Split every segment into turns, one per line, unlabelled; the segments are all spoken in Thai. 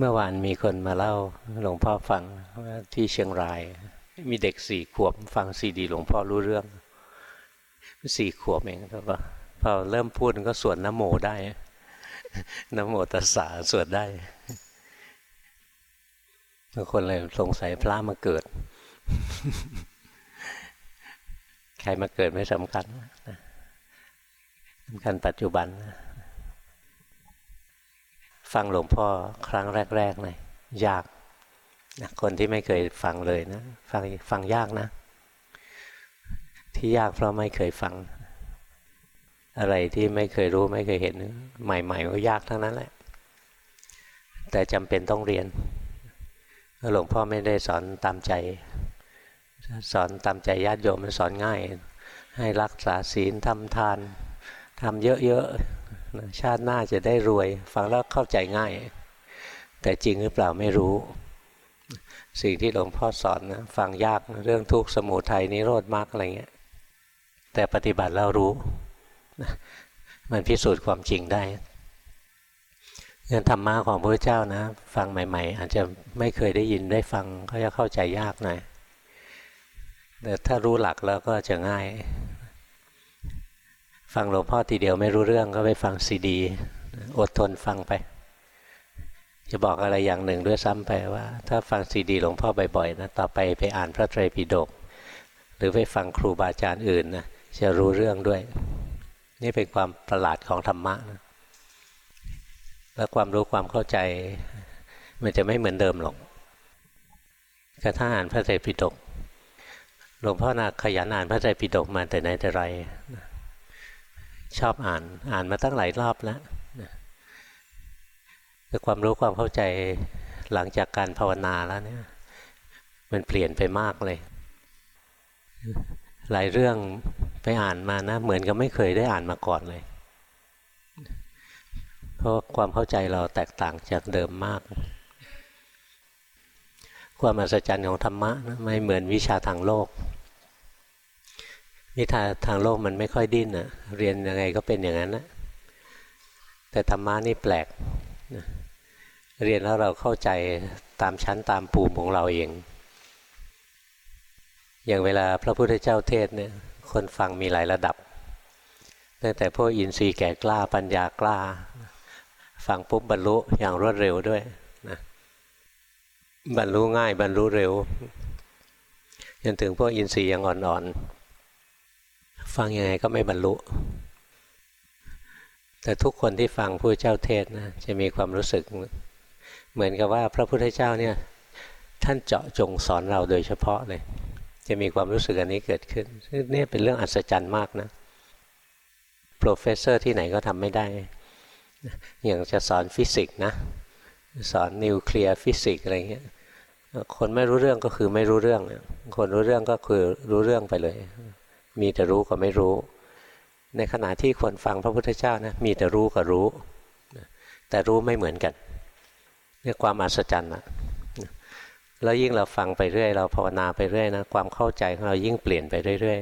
เมื่อวานมีคนมาเล่าหลวงพ่อฟังว่าที่เชียงราย มีเด็กสี่ขวบฟังซีดีหลวงพ่อรู้เรื่องสี่ขวบเองแล้วก็พอเริ่มพูดก็สวดนโมได้นโมตัสสะสวดได้บางคนเลยสงสัยพระมาเกิด ใครมาเกิดไม่สำคัญสำคัญปัจจุบัน ฟังหลวงพ่อครั้งแรกๆเลยยากนะคนที่ไม่เคยฟังเลยนะ ฟังฟังยากนะ ที่ยากเพราะไม่เคยฟัง อะไรที่ไม่เคยรู้ไม่เคยเห็น ใหม่ๆก็ยากทั้งนั้นแหละ แต่จำเป็นต้องเรียนหลวงพ่อไม่ได้สอนตามใจ สอนตามใจญาติโยมมันสอนง่าย ให้รักษาศีลทำทานทำเยอะๆ ชาติหน้าจะได้รวย ฟังแล้วเข้าใจง่าย แต่จริงหรือเปล่าไม่รู้ สิ่งที่หลวงพ่อสอนนะฟังยากเรื่องทุกข์สมุทัยนิโรธมากอะไรเงี้ยแต่ปฏิบัติแล้วรู้ มันพิสูจน์ความจริงได้เงินธรรมะของพระเจ้านะ ฟังใหม่ ๆ อาจจะไม่เคยได้ยินได้ฟังก็จะเข้าใจยากหน่อยแต่ถ้ารู้หลักแล้วก็จะง่าย ฟังหลวงพ่อทีเดียวไม่รู้เรื่องก็ไปฟังซีดี อดทนฟังไป จะบอกอะไรอย่างหนึ่งด้วยซ้ำไปว่า ถ้าฟังซีดีหลวงพ่อบ่อยๆนะต่อไปไปอ่านพระไตรปิฎกหรือไปฟังครูบาอาจารย์อื่นนะจะรู้เรื่องด้วย นี่เป็นความประหลาดของธรรมะนะแล้วความรู้ความเข้าใจ มันจะไม่เหมือนเดิมหรอกกระทั่งอ่านพระไตรปิฎกหลวงพ่อนาขยันอ่านพระไตรปิฎกมาแต่ไหนแต่ไร ชอบอ่าน อ่านมาตั้งหลายรอบแล้วแต่ความรู้ความเข้าใจหลังจากการภาวนาแล้วเนี่ย มันเปลี่ยนไปมากเลย หลายเรื่องไปอ่านมานะ เหมือนกับไม่เคยได้อ่านมาก่อนเลย เพราะความเข้าใจเราแตกต่างจากเดิมมาก ความอัศจรรย์ของธรรมะนะไม่เหมือนวิชาทางโลก วิชาทางโลกมันไม่ค่อยดิ้นอะเรียนยังไงก็เป็นอย่างนั้นนะแต่ธรรมะนี่แปลกเรียนแล้วเราเข้าใจตามชั้นตามภูมิของเราเอง อย่างเวลาพระพุทธเจ้าเทศเนี่ยคนฟังมีหลายระดับ ตั้งแต่พวกอินทรีย์แก่กล้าปัญญากล้า ฟังปุ๊บบรรลุอย่างรวดเร็วด้วยนะบรรลุง่ายบรรลุเร็วจนถึงพวกอินทรีย์ยังอ่อนๆ ฟังยังไงก็ไม่บรรลุ แต่ทุกคนที่ฟังผู้เจ้าเทศนะจะมีความรู้สึก เหมือนกับว่าพระพุทธเจ้าเนี่ยท่านเจาะจงสอนเราโดยเฉพาะเลย จะมีความรู้สึกอันนี้เกิดขึ้นนี่เป็นเรื่องอัศจรรย์มากนะprofessor ที่ไหนก็ทำไม่ได้ อย่างจะสอนฟิสิกส์นะ สอน nuclear physics อะไรเงี้ยคนไม่รู้เรื่องก็คือไม่รู้เรื่อง คนรู้เรื่องก็คือรู้เรื่องไปเลย มีแต่รู้กับไม่รู้ ในขณะที่คนฟังพระพุทธเจ้านะมีแต่รู้กับรู้ แต่รู้ไม่เหมือนกันนี่ความอัศจรรย์อะแล้วยิ่งเราฟังไปเรื่อย เราภาวนาไปเรื่อยนะความเข้าใจของเรายิ่งเปลี่ยนไปเรื่อย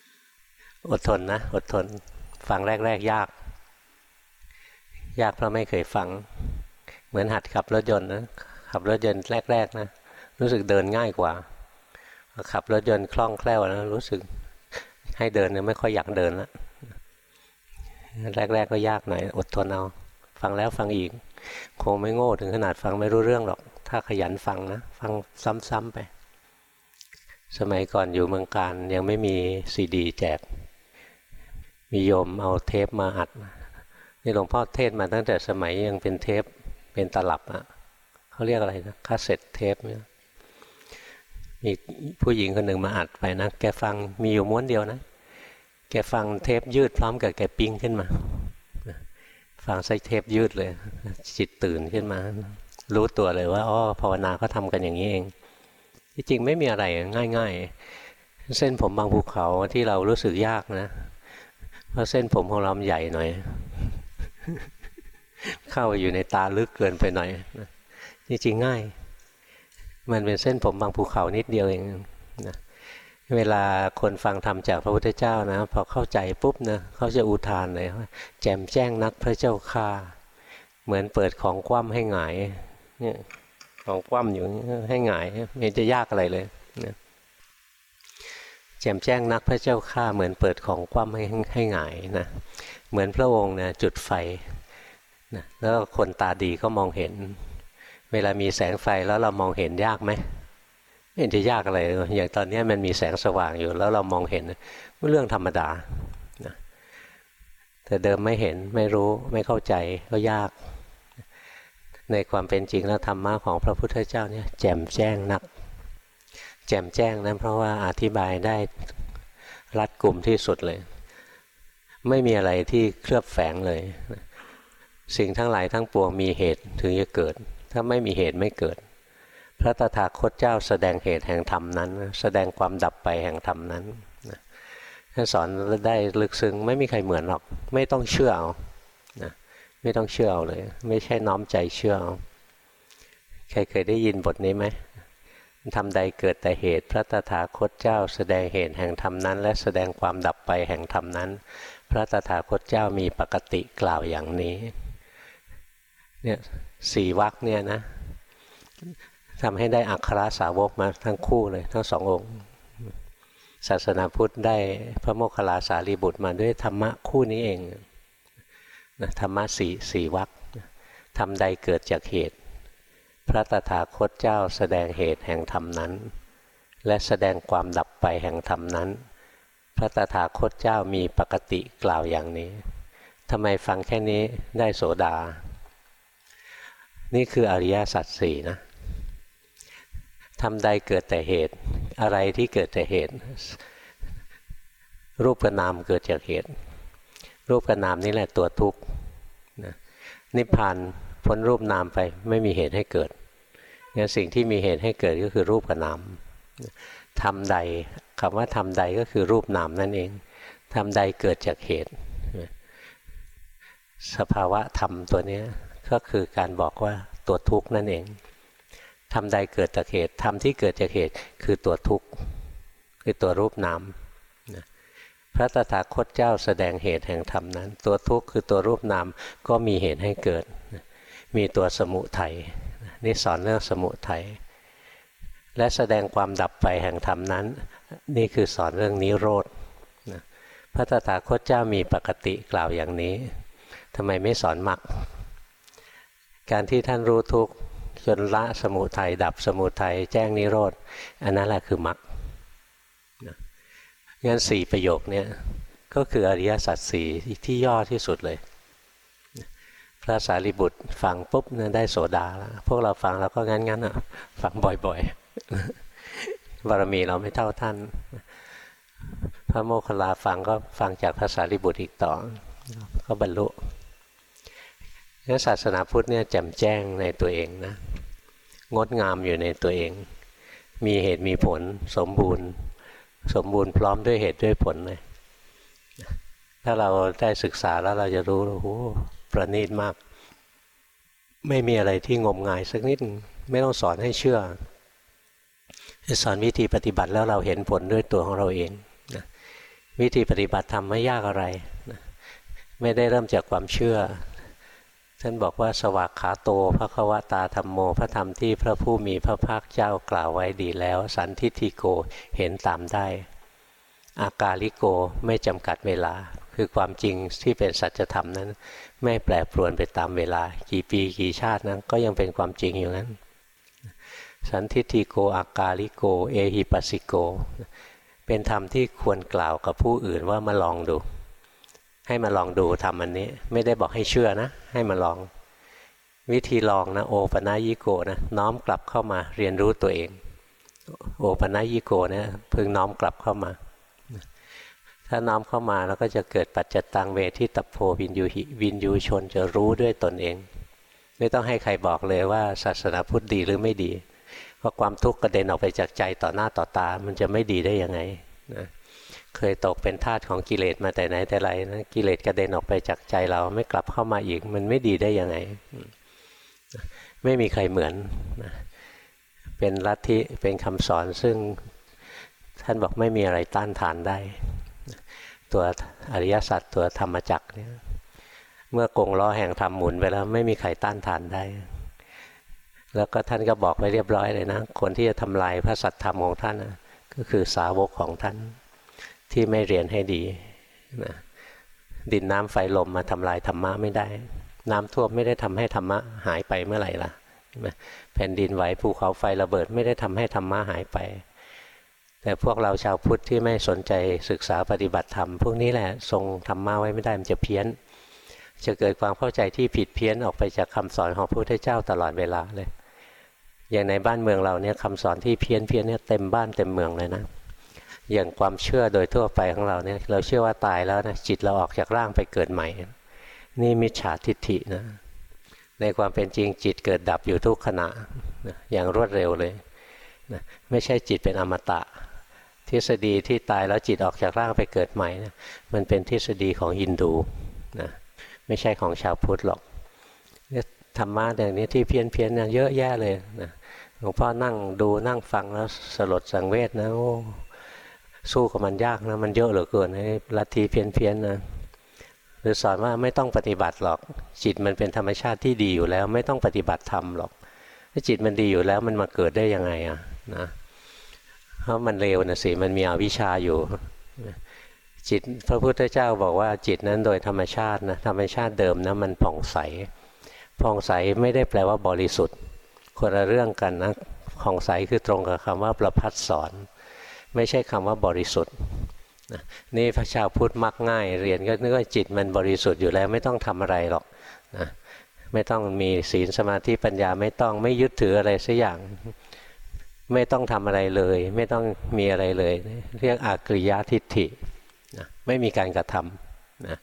ๆอดทนนะอดทนฟังแรก ๆ ยาก ยากเพราะไม่เคยฟัง เหมือนหัดขับรถยนต์นะขับรถยนต์แรก ๆ นะ รู้สึกเดินง่ายกว่า ขับรถยนต์คล่องแคล่วนะรู้สึกให้เดินเนี่ยไม่ค่อยอยากเดินละแรก ๆ ก็ยากหน่อยอดทนเอาฟังแล้วฟังอีก คงไม่โง่ถึงขนาดฟังไม่รู้เรื่องหรอก ถ้าขยันฟังนะฟังซ้ำๆไป สมัยก่อนอยู่เมืองกาญจน์ยังไม่มีซีดีแจก มีโยมเอาเทปมาอัด นี่หลวงพ่อเทศน์มาตั้งแต่สมัยยังเป็นเทปเป็นตลับอะเขาเรียกอะไรนะ cassette tape เนี่ย มีผู้หญิงคนหนึ่งมาอัดไปนะ แกฟังมีอยู่ม้วนเดียวนะ แกฟังเทปยืดพร้อมกับแกปิ๊งขึ้นมา ฟังใส่เทปยืดเลย จิตตื่นขึ้นมา รู้ตัวเลยว่าอ๋อภาวนาเขาทากันอย่างนี้เอง ที่จริงไม่มีอะไรง่าย ๆ เส้นผมบางภูเขาที่เรารู้สึกยากนะ เพราะเส้นผมของเราใหญ่หน่อย เข้าอยู่ในตาลึกเกินไปหน่อยจริงๆง่าย มันเป็นเส้นผมบางภูเขานิดเดียวเองนะเวลาคนฟังธรรมจากพระพุทธเจ้านะพอเข้าใจปุ๊บนะเขาจะอุทานเลยว่าแจ่มแจ้งนักพระเจ้าข้าเหมือนเปิดของคว่ำให้หงายเนี่ยของคว่ำอยู่ให้หงายไม่จะยากอะไรเลยนะแจ่มแจ้งนักพระเจ้าข้าเหมือนเปิดของคว่ำให้ให้หงายนะเหมือนพระองค์นะจุดไฟนะแล้วคนตาดีก็มองเห็น เวลามีแสงไฟแล้วเรามองเห็นยากไหมไม่เห็นจะยากอะไร อย่างตอนนี้มันมีแสงสว่างอยู่แล้วเรามองเห็นเรื่องธรรมดาแต่เดิมไม่เห็นไม่รู้ไม่เข้าใจก็ยาก ในความเป็นจริงแล้วธรรมะของพระพุทธเจ้าเนี่ยแจ่มแจ้งนัก แจ่มแจ้งนั้นเพราะว่าอธิบายได้รัดกลุ่มที่สุดเลย ไม่มีอะไรที่เคลือบแฝงเลย สิ่งทั้งหลายทั้งปวงมีเหตุถึงจะเกิด ถ้าไม่มีเหตุไม่เกิด พระตถาคตเจ้าแสดงเหตุแห่งธรรมนั้น แสดงความดับไปแห่งธรรมนั้นท่านสอนได้ลึกซึ้งไม่มีใครเหมือนหรอก ไม่ต้องเชื่อเอานะไม่ต้องเชื่อเอาเลย ไม่ใช่น้อมใจเชื่อเอาใครเคยได้ยินบทนี้ไหมทำใดเกิดแต่เหตุ พระตถาคตเจ้า แสดงเหตุแห่งธรรมนั้น และแสดงความดับไปแห่งธรรมนั้น พระตถาคตเจ้ามีปกติกล่าวอย่างนี้เนี่ย สี่วักเนี่ยนะทำให้ได้อัครสาวกมาทั้งคู่เลย ทั้งสององค์ ศาสนาพุทธได้พระโมคคัลลาสารีบุตรมาด้วยธรรมะคู่นี้เองนะธรรมะสี่สี่วักทำใดเกิดจากเหตุ พระตถาคตเจ้าแสดงเหตุแห่งธรรมนั้น และแสดงความดับไปแห่งธรรมนั้น พระตถาคตเจ้ามีปกติกล่าวอย่างนี้ทำไมฟังแค่นี้ได้โสดา นี่คืออริยสัจสี่นะทำใดเกิดแต่เหตุ อะไรที่เกิดแต่เหตุ รูปกับนามเกิดจากเหตุ รูปกับนามนี่แหละตัวทุกข์นิพพานพ้นรูปนามไปไม่มีเหตุให้เกิดงั้นสิ่งที่มีเหตุให้เกิดก็คือรูปกับนามทำใดคำว่าทำใดก็คือรูปนามนั่นเองทำใดเกิดจากเหตุ สภาวะธรรมตัวนี้ ก็คือการบอกว่าตัวทุกข์นั่นเองทำใดเกิดจากเหตุทำที่เกิดจากเหตุคือตัวทุกข์คือตัวรูปนามนะพระตถาคตเจ้าแสดงเหตุแห่งธรรมนั้น ตัวทุกข์คือตัวรูปนามก็มีเหตุให้เกิด มีตัวสมุทัยนี่สอนเรื่องสมุทัยและแสดงความดับไปแห่งธรรมนั้น นี่คือสอนเรื่องนิโรธพระตถาคตเจ้ามีปกติกล่าวอย่างนี้ทำไมไม่สอนมรรค การที่ท่านรู้ทุกข์จนละสมุทัยดับสมุทัยแจ้งนิโรธ อันนั้นแหละคือมรรคงั้นสี่ประโยคนี้ก็คืออริยสัจสี่ที่ย่อที่สุดเลย พระสารีบุตรฟังปุ๊บนั้นได้โสดาแล้วพวกเราฟังแล้วก็งั้นๆอะฟังบ่อยๆบารมีเราไม่เท่าท่าน พระโมคคัลลาฟังก็ฟังจากพระสารีบุตรอีกต่อ ก็บรรลุ งั้นศาสนาพุทธเนี่ยแจ่มแจ้งในตัวเองนะ งดงามอยู่ในตัวเอง มีเหตุมีผลสมบูรณ์ สมบูรณ์พร้อมด้วยเหตุด้วยผลเลยถ้าเราได้ศึกษาแล้วเราจะรู้โอ้โหประณีตมาก ไม่มีอะไรที่งมงายสักนิด ไม่ต้องสอนให้เชื่อ สอนวิธีปฏิบัติแล้วเราเห็นผลด้วยตัวของเราเองนะวิธีปฏิบัติทำไม่ยากอะไรนะไม่ได้เริ่มจากความเชื่อ ท่านบอกว่าสวากขาโตพระควตาธรรมโมพระธรรมที่พระผู้มีพระภาคเจ้ากล่าวไว้ดีแล้ว สันทิฏฐิโกเห็นตามได้ อากาลิโกไม่จำกัดเวลา คือความจริงที่เป็นสัจธรรมนั้น ไม่แปรปรวนไปตามเวลา กี่ปีกี่ชาตินั้นก็ยังเป็นความจริงอยู่นั้น สันทิฏฐิโกอากาลิโก เอหิปัสสิโก เป็นธรรมที่ควรกล่าวกับผู้อื่นว่ามาลองดู ให้มาลองดูทำอันนี้ ไม่ได้บอกให้เชื่อนะ ให้มาลอง วิธีลองนะโอปนายิโกนะน้อมกลับเข้ามาเรียนรู้ตัวเอง โอปนายิโกนะพึงน้อมกลับเข้ามา ถ้าน้อมเข้ามาแล้วก็จะเกิดปัจจตังเวทิตโพวินยูหิวินยูชนจะรู้ด้วยตนเอง ไม่ต้องให้ใครบอกเลยว่าศาสนาพุทธดีหรือไม่ดี เพราะความทุกข์กระเด็นออกไปจากใจต่อหน้าต่อตา มันจะไม่ดีได้ยังไงนะ เคยตกเป็นทาสของกิเลสมาแต่ไหนแต่ไรนะกิเลสกระเด็นออกไปจากใจเราไม่กลับเข้ามาอีก มันไม่ดีได้ยังไง ไม่มีใครเหมือนนะเป็นลัทธิเป็นคำสอนซึ่งท่านบอกไม่มีอะไรต้านทานได้ ตัวอริยสัจตัวธรรมจักเนี่ยเมื่อกงล้อแห่งธรรมหมุนไปแล้วไม่มีใครต้านทานได้ แล้วก็ท่านก็บอกไว้เรียบร้อยเลยนะ คนที่จะทำลายพระสัตธรรมของท่านนะก็คือสาวกของท่าน ที่ไม่เรียนให้ดีนะดินน้ำไฟลมมาทำลายธรรมะไม่ได้ น้ำท่วมไม่ได้ทำให้ธรรมะหายไปเมื่อไหร่ล่ะแผ่นดินไหวภูเขาไฟระเบิดไม่ได้ทำให้ธรรมะหายไป แต่พวกเราชาวพุทธที่ไม่สนใจศึกษาปฏิบัติธรรม พวกนี้แหละทรงธรรมะไว้ไม่ได้มันจะเพี้ยน จะเกิดความเข้าใจที่ผิดเพี้ยนออกไปจากคำสอนของพระพุทธเจ้าตลอดเวลาเลย อย่างในบ้านเมืองเราเนี่ยคำสอนที่เพี้ยนเพี้ยนเนี่ยเต็มบ้านเต็มเมืองเลยนะ อย่างความเชื่อโดยทั่วไปของเราเนี่ยเราเชื่อว่าตายแล้วนะจิตเราออกจากร่างไปเกิดใหม่ นี่มิจฉาทิฏฐินะในความเป็นจริงจิตเกิดดับอยู่ทุกขณะนะอย่างรวดเร็วเลยนะไม่ใช่จิตเป็นอมตะ ทฤษฎีที่ตายแล้วจิตออกจากร่างไปเกิดใหม่นะมันเป็นทฤษฎีของฮินดูนะไม่ใช่ของชาวพุทธหรอกธรรมะอย่างนี้ที่เพี้ยนเพียนเยอะแยะเลยนะหลวงพ่อนั่งดูนั่งฟังแล้วสลดสังเวชนะโอ้ สู้กับมันยากนะมันเยอะเหลือเกินไอ้ลัทธิเพี้ยนเพียนนะหรือสอนว่าไม่ต้องปฏิบัติหรอก จิตมันเป็นธรรมชาติที่ดีอยู่แล้ว ไม่ต้องปฏิบัติธรรมหรอกถ้าจิตมันดีอยู่แล้วมันมาเกิดได้ยังไงอะนะเพราะมันเร็วนะสิมันมีอวิชชาอยู่จิตพระพุทธเจ้าบอกว่าจิตนั้นโดยธรรมชาตินะธรรมชาติเดิมนะมันผ่องใสผ่องใสไม่ได้แปลว่าบริสุทธิ์ คนละเรื่องกันนะผ่องใสคือตรงกับคำว่าประพัดสอน ไม่ใช่คำว่าบริสุทธิ์นี่พระชาวพุทธมักง่าย เรียนก็นึกว่าจิตมันบริสุทธิ์อยู่แล้วไม่ต้องทำอะไรหรอกนะไม่ต้องมีศีลสมาธิปัญญาไม่ต้องไม่ยึดถืออะไรสักอย่าง ไม่ต้องทำอะไรเลย ไม่ต้องมีอะไรเลย เรียกอากริยทิฏฐินะไม่มีการกระทำนะ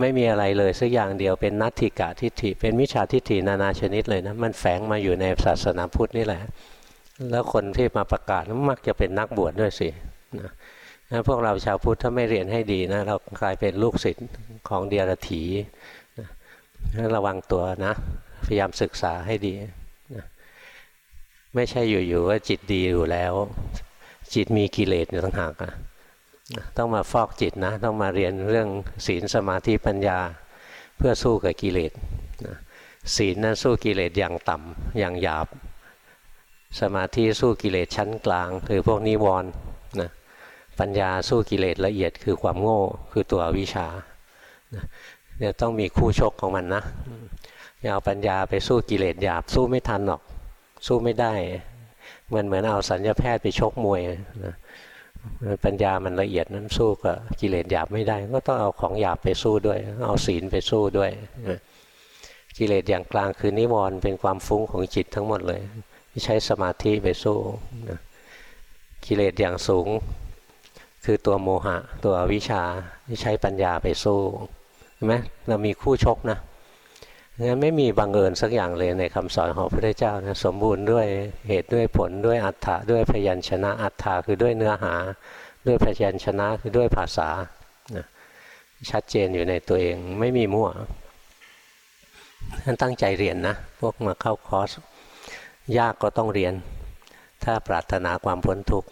ไม่มีอะไรเลยสักอย่างเดียวเป็นนัตถิกะทิฏฐิ เป็นมิจฉาทิฏฐินานาชนิดเลยนะมันแฝงมาอยู่ในศาสนาพุทธนี่แหละ แล้วคนที่มาประกาศมักจะเป็นนักบวชดด้วยสินะนะพวกเราชาวพุทธถ้าไม่เรียนให้ดีนะ เรากลายเป็นลูกศิษย์ของเดียรถีนะระวังตัวนะ พยายามศึกษาให้ดีนะไม่ใช่อยู่ๆว่าจิตดีอยู่แล้ว จิตมีกิเลสอยู่ต่างหากนะต้องมาฟอกจิตนะ ต้องมาเรียนเรื่องศีลสมาธิปัญญาเพื่อสู้กับกิเลสนะศีลนั้นสู้กิเลสอย่างต่ำอย่างหยาบ สมาธิสู้กิเลสชั้นกลาง คือพวกนิวรณ์นะปัญญาสู้กิเลสละเอียดคือความโง่คือตัววิชาเนี่ยต้องมีคู่ชกของมันนะอย่าเอาปัญญาไปสู้กิเลสหยาบสู้ไม่ทันหรอก สู้ไม่ได้เหมือนเหมือนเอาสัญญาแพทย์ไปชกมวยนะปัญญามันละเอียดนั้นสู้กับกิเลสหยาบไม่ได้ ก็ต้องเอาของหยาบไปสู้ด้วย เอาศีลไปสู้ด้วย กิเลสอย่างกลางคือนิวรณ์เป็นความฟุ้งของจิตทั้งหมดเลย ใช้สมาธิไปสู้นะกิเลสอย่างสูง คือตัวโมหะ ตัววิชาที่ใช้ปัญญาไปสู้เห็นไหมเรามีคู่ชกนะงั้นไม่มีบังเอิญสักอย่างเลยในคำสอนของพระเจ้านะสมบูรณ์ด้วยเหตุด้วยผลด้วยอัฏฐะด้วยพยัญชนะอัฏฐะคือด้วยเนื้อหา ด้วยพยัญชนะคือด้วยภาษานะชัดเจนอยู่ในตัวเองไม่มีมั่วท่านตั้งใจเรียนนะ พวกมาเข้าคอร์ส ยากก็ต้องเรียน ถ้าปรารถนาความพ้นทุกข์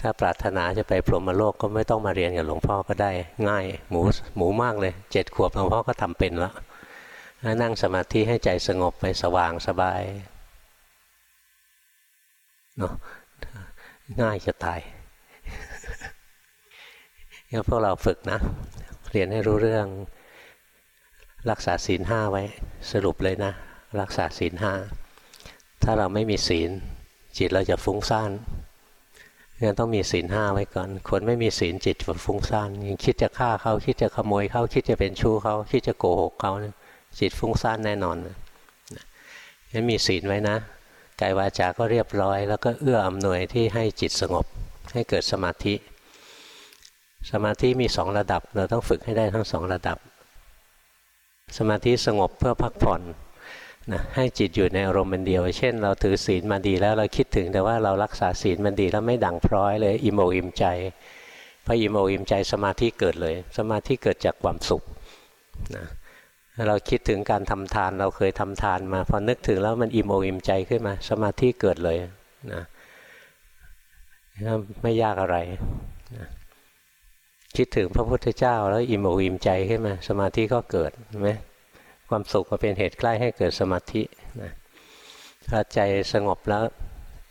ถ้าปรารถนาจะไปพรหมโลกก็ไม่ต้องมาเรียนกับหลวงพ่อก็ได้ง่าย หมูหมูมากเลยเจ็ดขวบหลวงพ่อก็ทำเป็นแล้วนั่งสมาธิให้ใจสงบไปสว่างสบายเนาะง่ายจะตายงั้นพวกเราฝึกนะ เรียนให้รู้เรื่องรักษาศีลห้าไว้ สรุปเลยนะ รักษาศีลห้า ถ้าเราไม่มีศีล จิตเราจะฟุ้งซ่านงั้นต้องมีศีลห้าไว้ก่อน คนไม่มีศีลจิตจะฟุ้งซ่านยังคิดจะฆ่าเขาคิดจะขโมยเขาคิดจะเป็นชู้เขาคิดจะโกหกเขาจิตฟุ้งซ่านแน่นอนงั้นมีศีลไว้นะกายวาจาก็เรียบร้อย แล้วก็เอื้ออำนวยที่ให้จิตสงบ ให้เกิดสมาธิ สมาธิมีสองระดับ เราต้องฝึกให้ได้ทั้งสองระดับ สมาธิสงบเพื่อพักผ่อน นะให้จิตอยู่ในอารมณ์มันเดียว เช่น เราถือศีลมาดีแล้วเราคิดถึงแต่ว่าเรารักษาศีลมันดีแล้วไม่ดังพร้อยเลยอิโมอิมใจพออิโมอิมใจสมาธิเกิดเลย สมาธิเกิดจากความสุขนะเราคิดถึงการทำทานเราเคยทำทานมาพอนึกถึงแล้วมันอิโมอิมใจขึ้นมา สมาธิเกิดเลยนะไม่ยากอะไรนะคิดถึงพระพุทธเจ้าแล้วอิ่มอิมใจขึ้นมา สมาธิก็เกิดไหม ความสุขก็เป็นเหตุใกล้ให้เกิดสมาธินะถ้าใจสงบแล้ว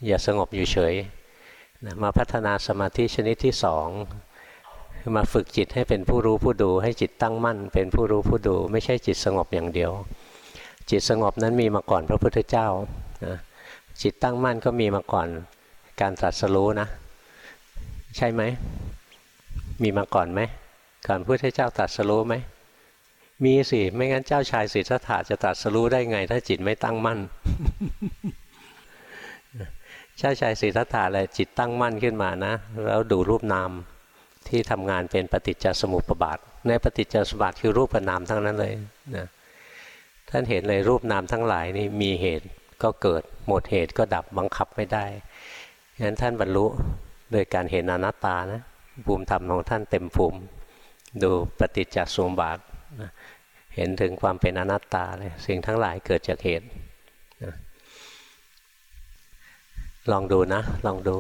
อย่าสงบอยู่เฉยนะมาพัฒนาสมาธิชนิดที่สองคือมาฝึกจิตให้เป็นผู้รู้ผู้ดู ให้จิตตั้งมั่น เป็นผู้รู้ผู้ดู ไม่ใช่จิตสงบอย่างเดียว จิตสงบนั้นมีมาก่อนพระพุทธเจ้านะจิตตั้งมั่นก็มีมาก่อนการตรัสรู้นะ ใช่ไหม มีมาก่อนไหมก่อนพระพุทธเจ้าตรัสรู้ไหม มีสิไม่งั้นเจ้าชายสิทธัตถะจะตรัสรู้ได้ไง ถ้าจิตไม่ตั้งมั่น เจ้าชายสิทธัตถะเลยจิตตั้งมั่นขึ้นมานะ แล้วดูรูปนามที่ทำงานเป็นปฏิจจสมุปบาท ในปฏิจจสมุปบาทคือรูปนามทั้งนั้นเลยนะท่านเห็นเลยรูปนามทั้งหลายนี่มีเหตุก็เกิด หมดเหตุก็ดับบังคับไม่ได้งั้นท่านบรรลุโดยการเห็นอนัตตานะภูมิธรรมของท่านเต็มภูมิ ดูปฏิจจสมุปบาทนะ เห็นถึงความเป็นอนัตตาเลยสิ่งทั้งหลายเกิดจากเหตุนะลองดูนะ ลองดู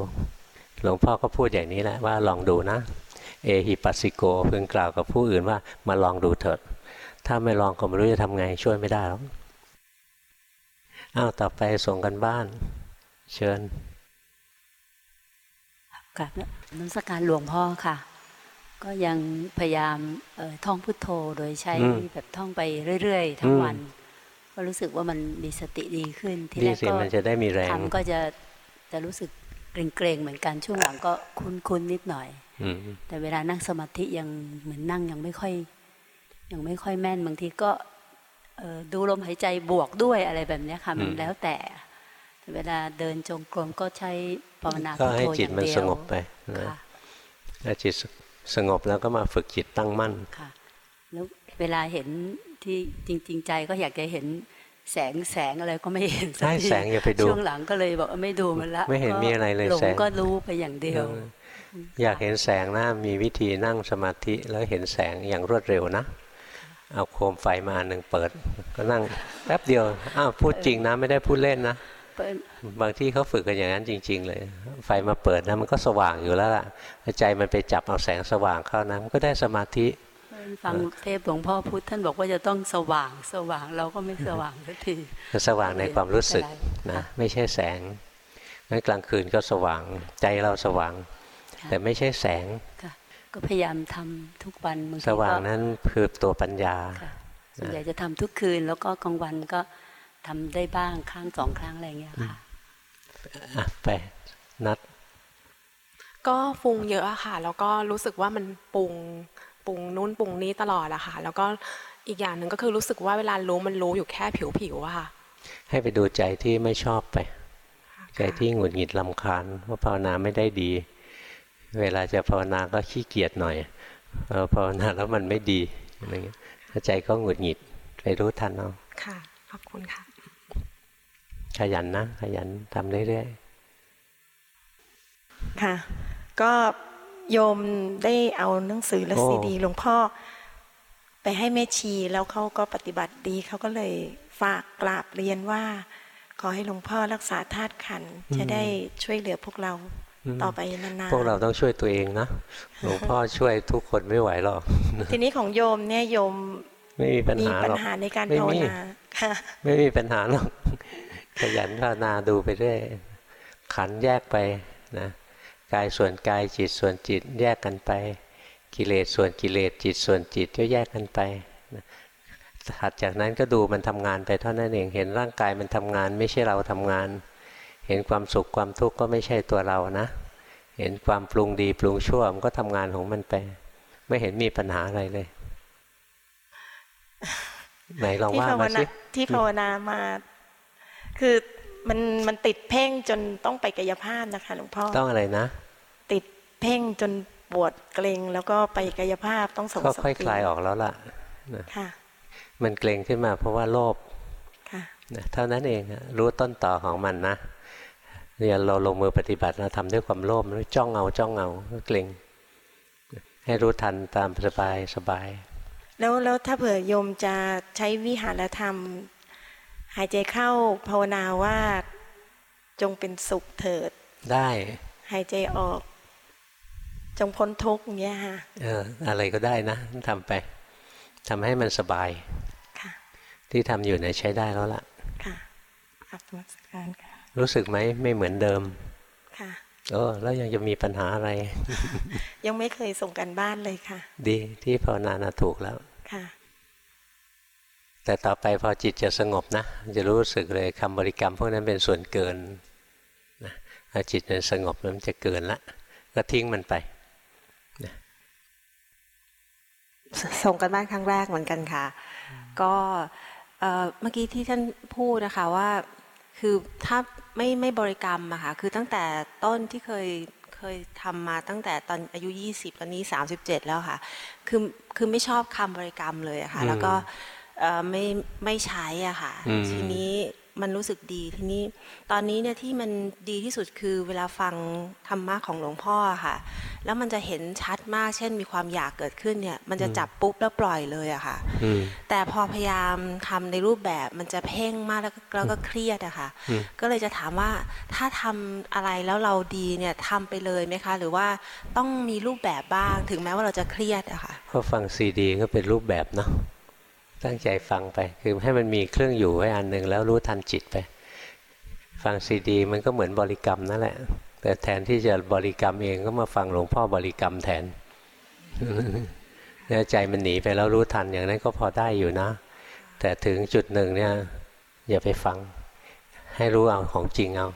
หลวงพ่อก็พูดอย่างนี้แหละว่าลองดูนะ เอหิปัสสิโกเพิ่งกล่าวกับผู้อื่นว่ามาลองดูเถิด ถ้าไม่ลองก็ไม่รู้จะทำไงช่วยไม่ได้หรอกอ้าวต่อไปส่งกันบ้าน เชิญ
กราบนมัสการหลวงพ่อค่ะ ก็ยังพยายามเอ่อท่องพุทโธโดยใช้
อืม
แบบท่องไปเรื่อยๆทั้
อื
ง
ม
วัน ก็รู้สึกว่ามันมีสติดีขึ้น ที
ดี
แรก
สิ
ก็
มันจะได้มีแรง
ทำก็จะจะรู้สึกเกรงๆเหมือนกันช่วงหลังก็คุ้นๆนิดหน่อย
อืม
แต่เวลานั่งสมาธิยังเหมือนนั่งยังไม่ค่อย ยังไม่ค่อยแม่นบางทีก็เอ่อดูลมหายใจบวกด้วยอะไรแบบเนี้ยค่ะมันแล้วแต่แต่ เวลาเดินจงกรมก็ใช้ภาวนา
ก็
พุท
ให้
โธอ
จิต
ย่าง
มัน
เดีย
ส
ว
งบไปนะ
ค่ะ
ถ้าจิต สงบแล้วก็มาฝึกจิตตั้งมั่น
ค่ะ แล้วเวลาเห็นที่จริง ๆ ใจก็อยากจะเห็นแสงแสงอะไรก็ไม่เห็นสัก
ใช่
ที
แสงอย่าไปดู
ช่วงหลังก็เลยบอกว่าไม่ดูมันละ
ไม่เห็นมีอะไรเลย
หลง
แสง
ก็รู้ไปอย่างเดียว
เอออยากเห็นแสงนะมีวิธีนั่งสมาธิแล้วเห็นแสงอย่างรวดเร็วนะ เอาโคมไฟมาอันหนึ่งเปิด ก็นั่งแป๊บเดียวอ้าวพูดจริงนะไม่ได้พูดเล่นนะ
เปิ้ล
บางที่เขาฝึกกันอย่างนั้นจริง ๆ เลย ไฟมาเปิดนะมันก็สว่างอยู่แล้วล่ะใจมันไปจับเอาแสงสว่างเข้านะมันก็ได้สมาธิ
เปิ้ลฟังเทพหลวงพ่อพุธท่านบอกว่าจะต้องสว่างสว่างเราก็ไม่สว่างสักที
มันสว่างในความรู้สึก
ไม่เป็นไร
นะ
ค่ะ
ไม่ใช่แสงงั้นกลางคืนก็สว่างใจเราสว่าง
ค่ะ
แต่ไม่ใช่แสง
ค่ะก็พยายามทำทุกวันบางที
สว่าง
ก็
นั้นคือตัวปัญญา
ค่ะส่วนใหญ่จะทำทุกคืนแล้วก็กลางวันก็ ทำได้บ้างครั้งสองครั้งอะไรอย่างเงี้ยค่ะ
อะไปนัด
ก็ฟุ้งเยอะอะค่ะ แล้วก็รู้สึกว่ามันปรุงปรุงนู้นปรุงนี้ตลอดอะค่ะ แล้วก็อีกอย่างหนึ่งก็คือรู้สึกว่าเวลารู้มันรู้อยู่แค่ผิวผิวๆอะค่ะ
ให้ไปดูใจที่ไม่ชอบไป ใจที่หงุดหงิดลำคาญว่าภาวนาไม่ได้ดี เวลาจะภาวนาก็ขี้เกียจหน่อยเออภาวนาแล้วมันไม่ดีอะไรเงี้ยถ้าใจก็หงุดหงิดไปรู้ทันเอา
ค่ะ ขอบคุณค่ะ
ขยันนะ ขยันทำเรื่อย
ค่ะ ก็โยมได้เอาหนังสือและ
โอ้
ซีดีหลวงพ่อ ไปให้แม่ชีแล้วเขาก็ปฏิบัติดีเขาก็เลยฝากกราบเรียนว่า ขอให้หลวงพ่อรักษาธาตุขันธ์จะได้ช่วยเหลือพวกเราต่อไปนาน
ๆพวกเราต้องช่วยตัวเองนะหลวงพ่อช่วยทุกคนไม่ไหวหรอก
ๆทีนี้ของโยมเนี่ยโยม
ไม่มีปัญ
มี
หา
ปัญ
หรอก
หาในการ
ไม่
ภาว
มี
นาค่ะ
ไม่มีปัญหาหรอก ขยันภาวนาดูไปเรื่อยขันแยกไปนะกายส่วนกายจิตส่วนจิตแยกกันไป กิเลสส่วนกิเลสจิตส่วนจิตก็แยกกันไปนะถัดจากนั้นก็ดูมันทำงานไปเท่านั้นเองเห็นร่างกายมันทำงาน ไม่ใช่เราทำงาน เห็นความสุขความทุกข์ก็ไม่ใช่ตัวเรานะ เห็นความปรุงดีปรุงชั่วมันก็ทำงานของมันไป ไม่เห็นมีปัญหาอะไรเลยไหนลอง
ที่
ว่า
ภาว
มา
นา
สิ
ที่ภาวนามา คือมันมันติดเพ่งจนต้องไปกายภาพนะคะหลวงพ่อ
ต้องอะไรนะ
ติดเพ่งจนปวดเกร็งแล้วก็ไปกายภาพต้องส่ง
ก็
ส
ค่อย
ปี
คลายออกแล้วล่ะ
ค่ะ
มันเกรงขึ้นมาเพราะว่าโลภ
ค่ะ
นะเท่านั้นเองอะรู้ต้นต่อของมันนะเนี่ยเราลงมือปฏิบัติเราทำด้วยความโลภแล้วจ้องเอาจ้องเอาก็เกรงให้รู้ทันตามสบายสบาย
แล้วแล้วถ้าเผื่อโยมจะใช้วิหารธรรม หายใจเข้าภาวนาว่าจงเป็นสุขเถิด
ได้
หายใจออก จงพ้นทุกข์อย่างเงี้ยฮะ
เอออะไรก็ได้นะทำไปทำให้มันสบาย
ค่ะ
ที่ทำอยู่เนี่ยใช้ได้แล้วล่ะ
ค่ะอับนมัสการค่ะ
รู้สึกไหมไม่เหมือนเดิม
ค่ะ
โอ้แล้วยังจะมีปัญหาอะไร
ยังไม่เคยส่งกันบ้านเลยค่ะ
ดีที่ภาวนานะถูกแล้ว
ค่ะ
แต่ต่อไปพอจิตจะสงบนะ จะรู้สึกเลยคำบริกรรมพวกนั้นเป็นส่วนเกินนะพอจิตมันสงบแล้วมันจะเกินละ ก็ทิ้งมันไป
ส่งกันบ้านครั้งแรกเหมือนกันค่ะ ก็เอ่อเมื่อกี้ที่ท่านพูดนะคะว่าคือถ้าไม่ไม่บริกรรมอะค่ะคือตั้งแต่ต้นที่เคยเคยทำมาตั้งแต่ตอนอายุ 20 ตอนนี้ 37 แล้วค่ะ คือคือไม่ชอบคำบริกรรมเลยอะค่ะ แล้วก็เอ่อ ไม่ไม่ใช้อะค่ะ
อืม
ทีนี้มันรู้สึกดีทีนี้ตอนนี้เนี่ยที่มันดีที่สุดคือเวลาฟังธรรมะของหลวงพ่ออะค่ะ แล้วมันจะเห็นชัดมากเช่นมีความอยากเกิดขึ้นเนี่ย มันจะจับปุ๊บแล้วปล่อยเลยอะค่ะ
อืม
แต่พอพยายามทำในรูปแบบมันจะเพ่งมากแล้วก็แล้วก็เครียดอะค่ะ
อืม
ก็เลยจะถามว่าถ้าทำอะไรแล้วเราดีเนี่ยทำไปเลยไหมคะ หรือว่าต้องมีรูปแบบบ้างถึงแม้ว่าเราจะเครียดอะค่ะ
พอฟังซีดีก็เป็นรูปแบบเนาะ ตั้งใจฟังไป คือให้มันมีเครื่องอยู่ไว้อันหนึ่งแล้วรู้ทันจิตไป ฟังซีดี มันก็เหมือนบริกรรมนั่นแหละ แต่แทนที่จะบริกรรมเองก็มาฟังหลวงพ่อบริกรรมแทนเนี่ยใจมันหนีไปแล้วรู้ทันอย่างนั้นก็พอได้อยู่นะ แต่ถึงจุดหนึ่งเนี่ยอย่าไปฟัง ให้รู้เอาของจริงเอา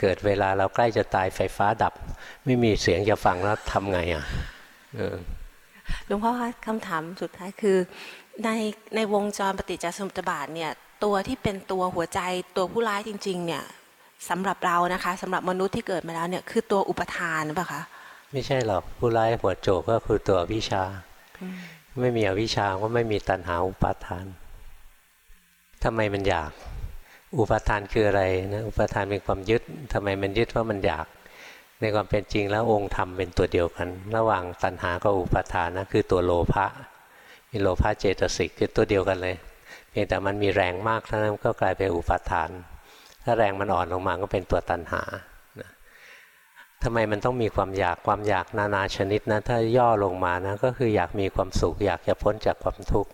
เกิดเวลาเราใกล้จะตายไฟฟ้าดับ ไม่มีเสียงจะฟังแล้วทำไงอะ
หลวงพ่อคะคำถามสุดท้ายคือ ในในวงจรปฏิจจสมุปบาทเนี่ยตัวที่เป็นตัวหัวใจตัวผู้ร้ายจริง ๆ เนี่ยสำหรับเรานะคะสำหรับมนุษย์ที่เกิดมาแล้วเนี่ยคือตัวอุปทานหรือเปล่าคะ
ไม่ใช่หรอกผู้ร้ายหัวโจกก็คือตัววิชา ไม่มีอวิชาก็ไม่มีตัณหาอุปาทานทำไมมันอยาก อุปาทานคืออะไรนะอุปาทานเป็นความยึดทำไมมันยึดว่ามันอยาก ในความเป็นจริงแล้วองค์ธรรมเป็นตัวเดียวกัน ระหว่างตัณหากับอุปาทานนะคือตัวโลภะ มีโลภะเจตสิกคือตัวเดียวกันเลยเพียงแต่มันมีแรงมากเท่านั้นก็กลายเป็นอุปาทาน ถ้าแรงมันอ่อนลงมาก็เป็นตัวตัณหาทำไมมันต้องมีความอยากความอยากนานาชนิดนะถ้าย่อลงมานะก็คืออยากมีความสุข อยากจะพ้นจากความทุกข์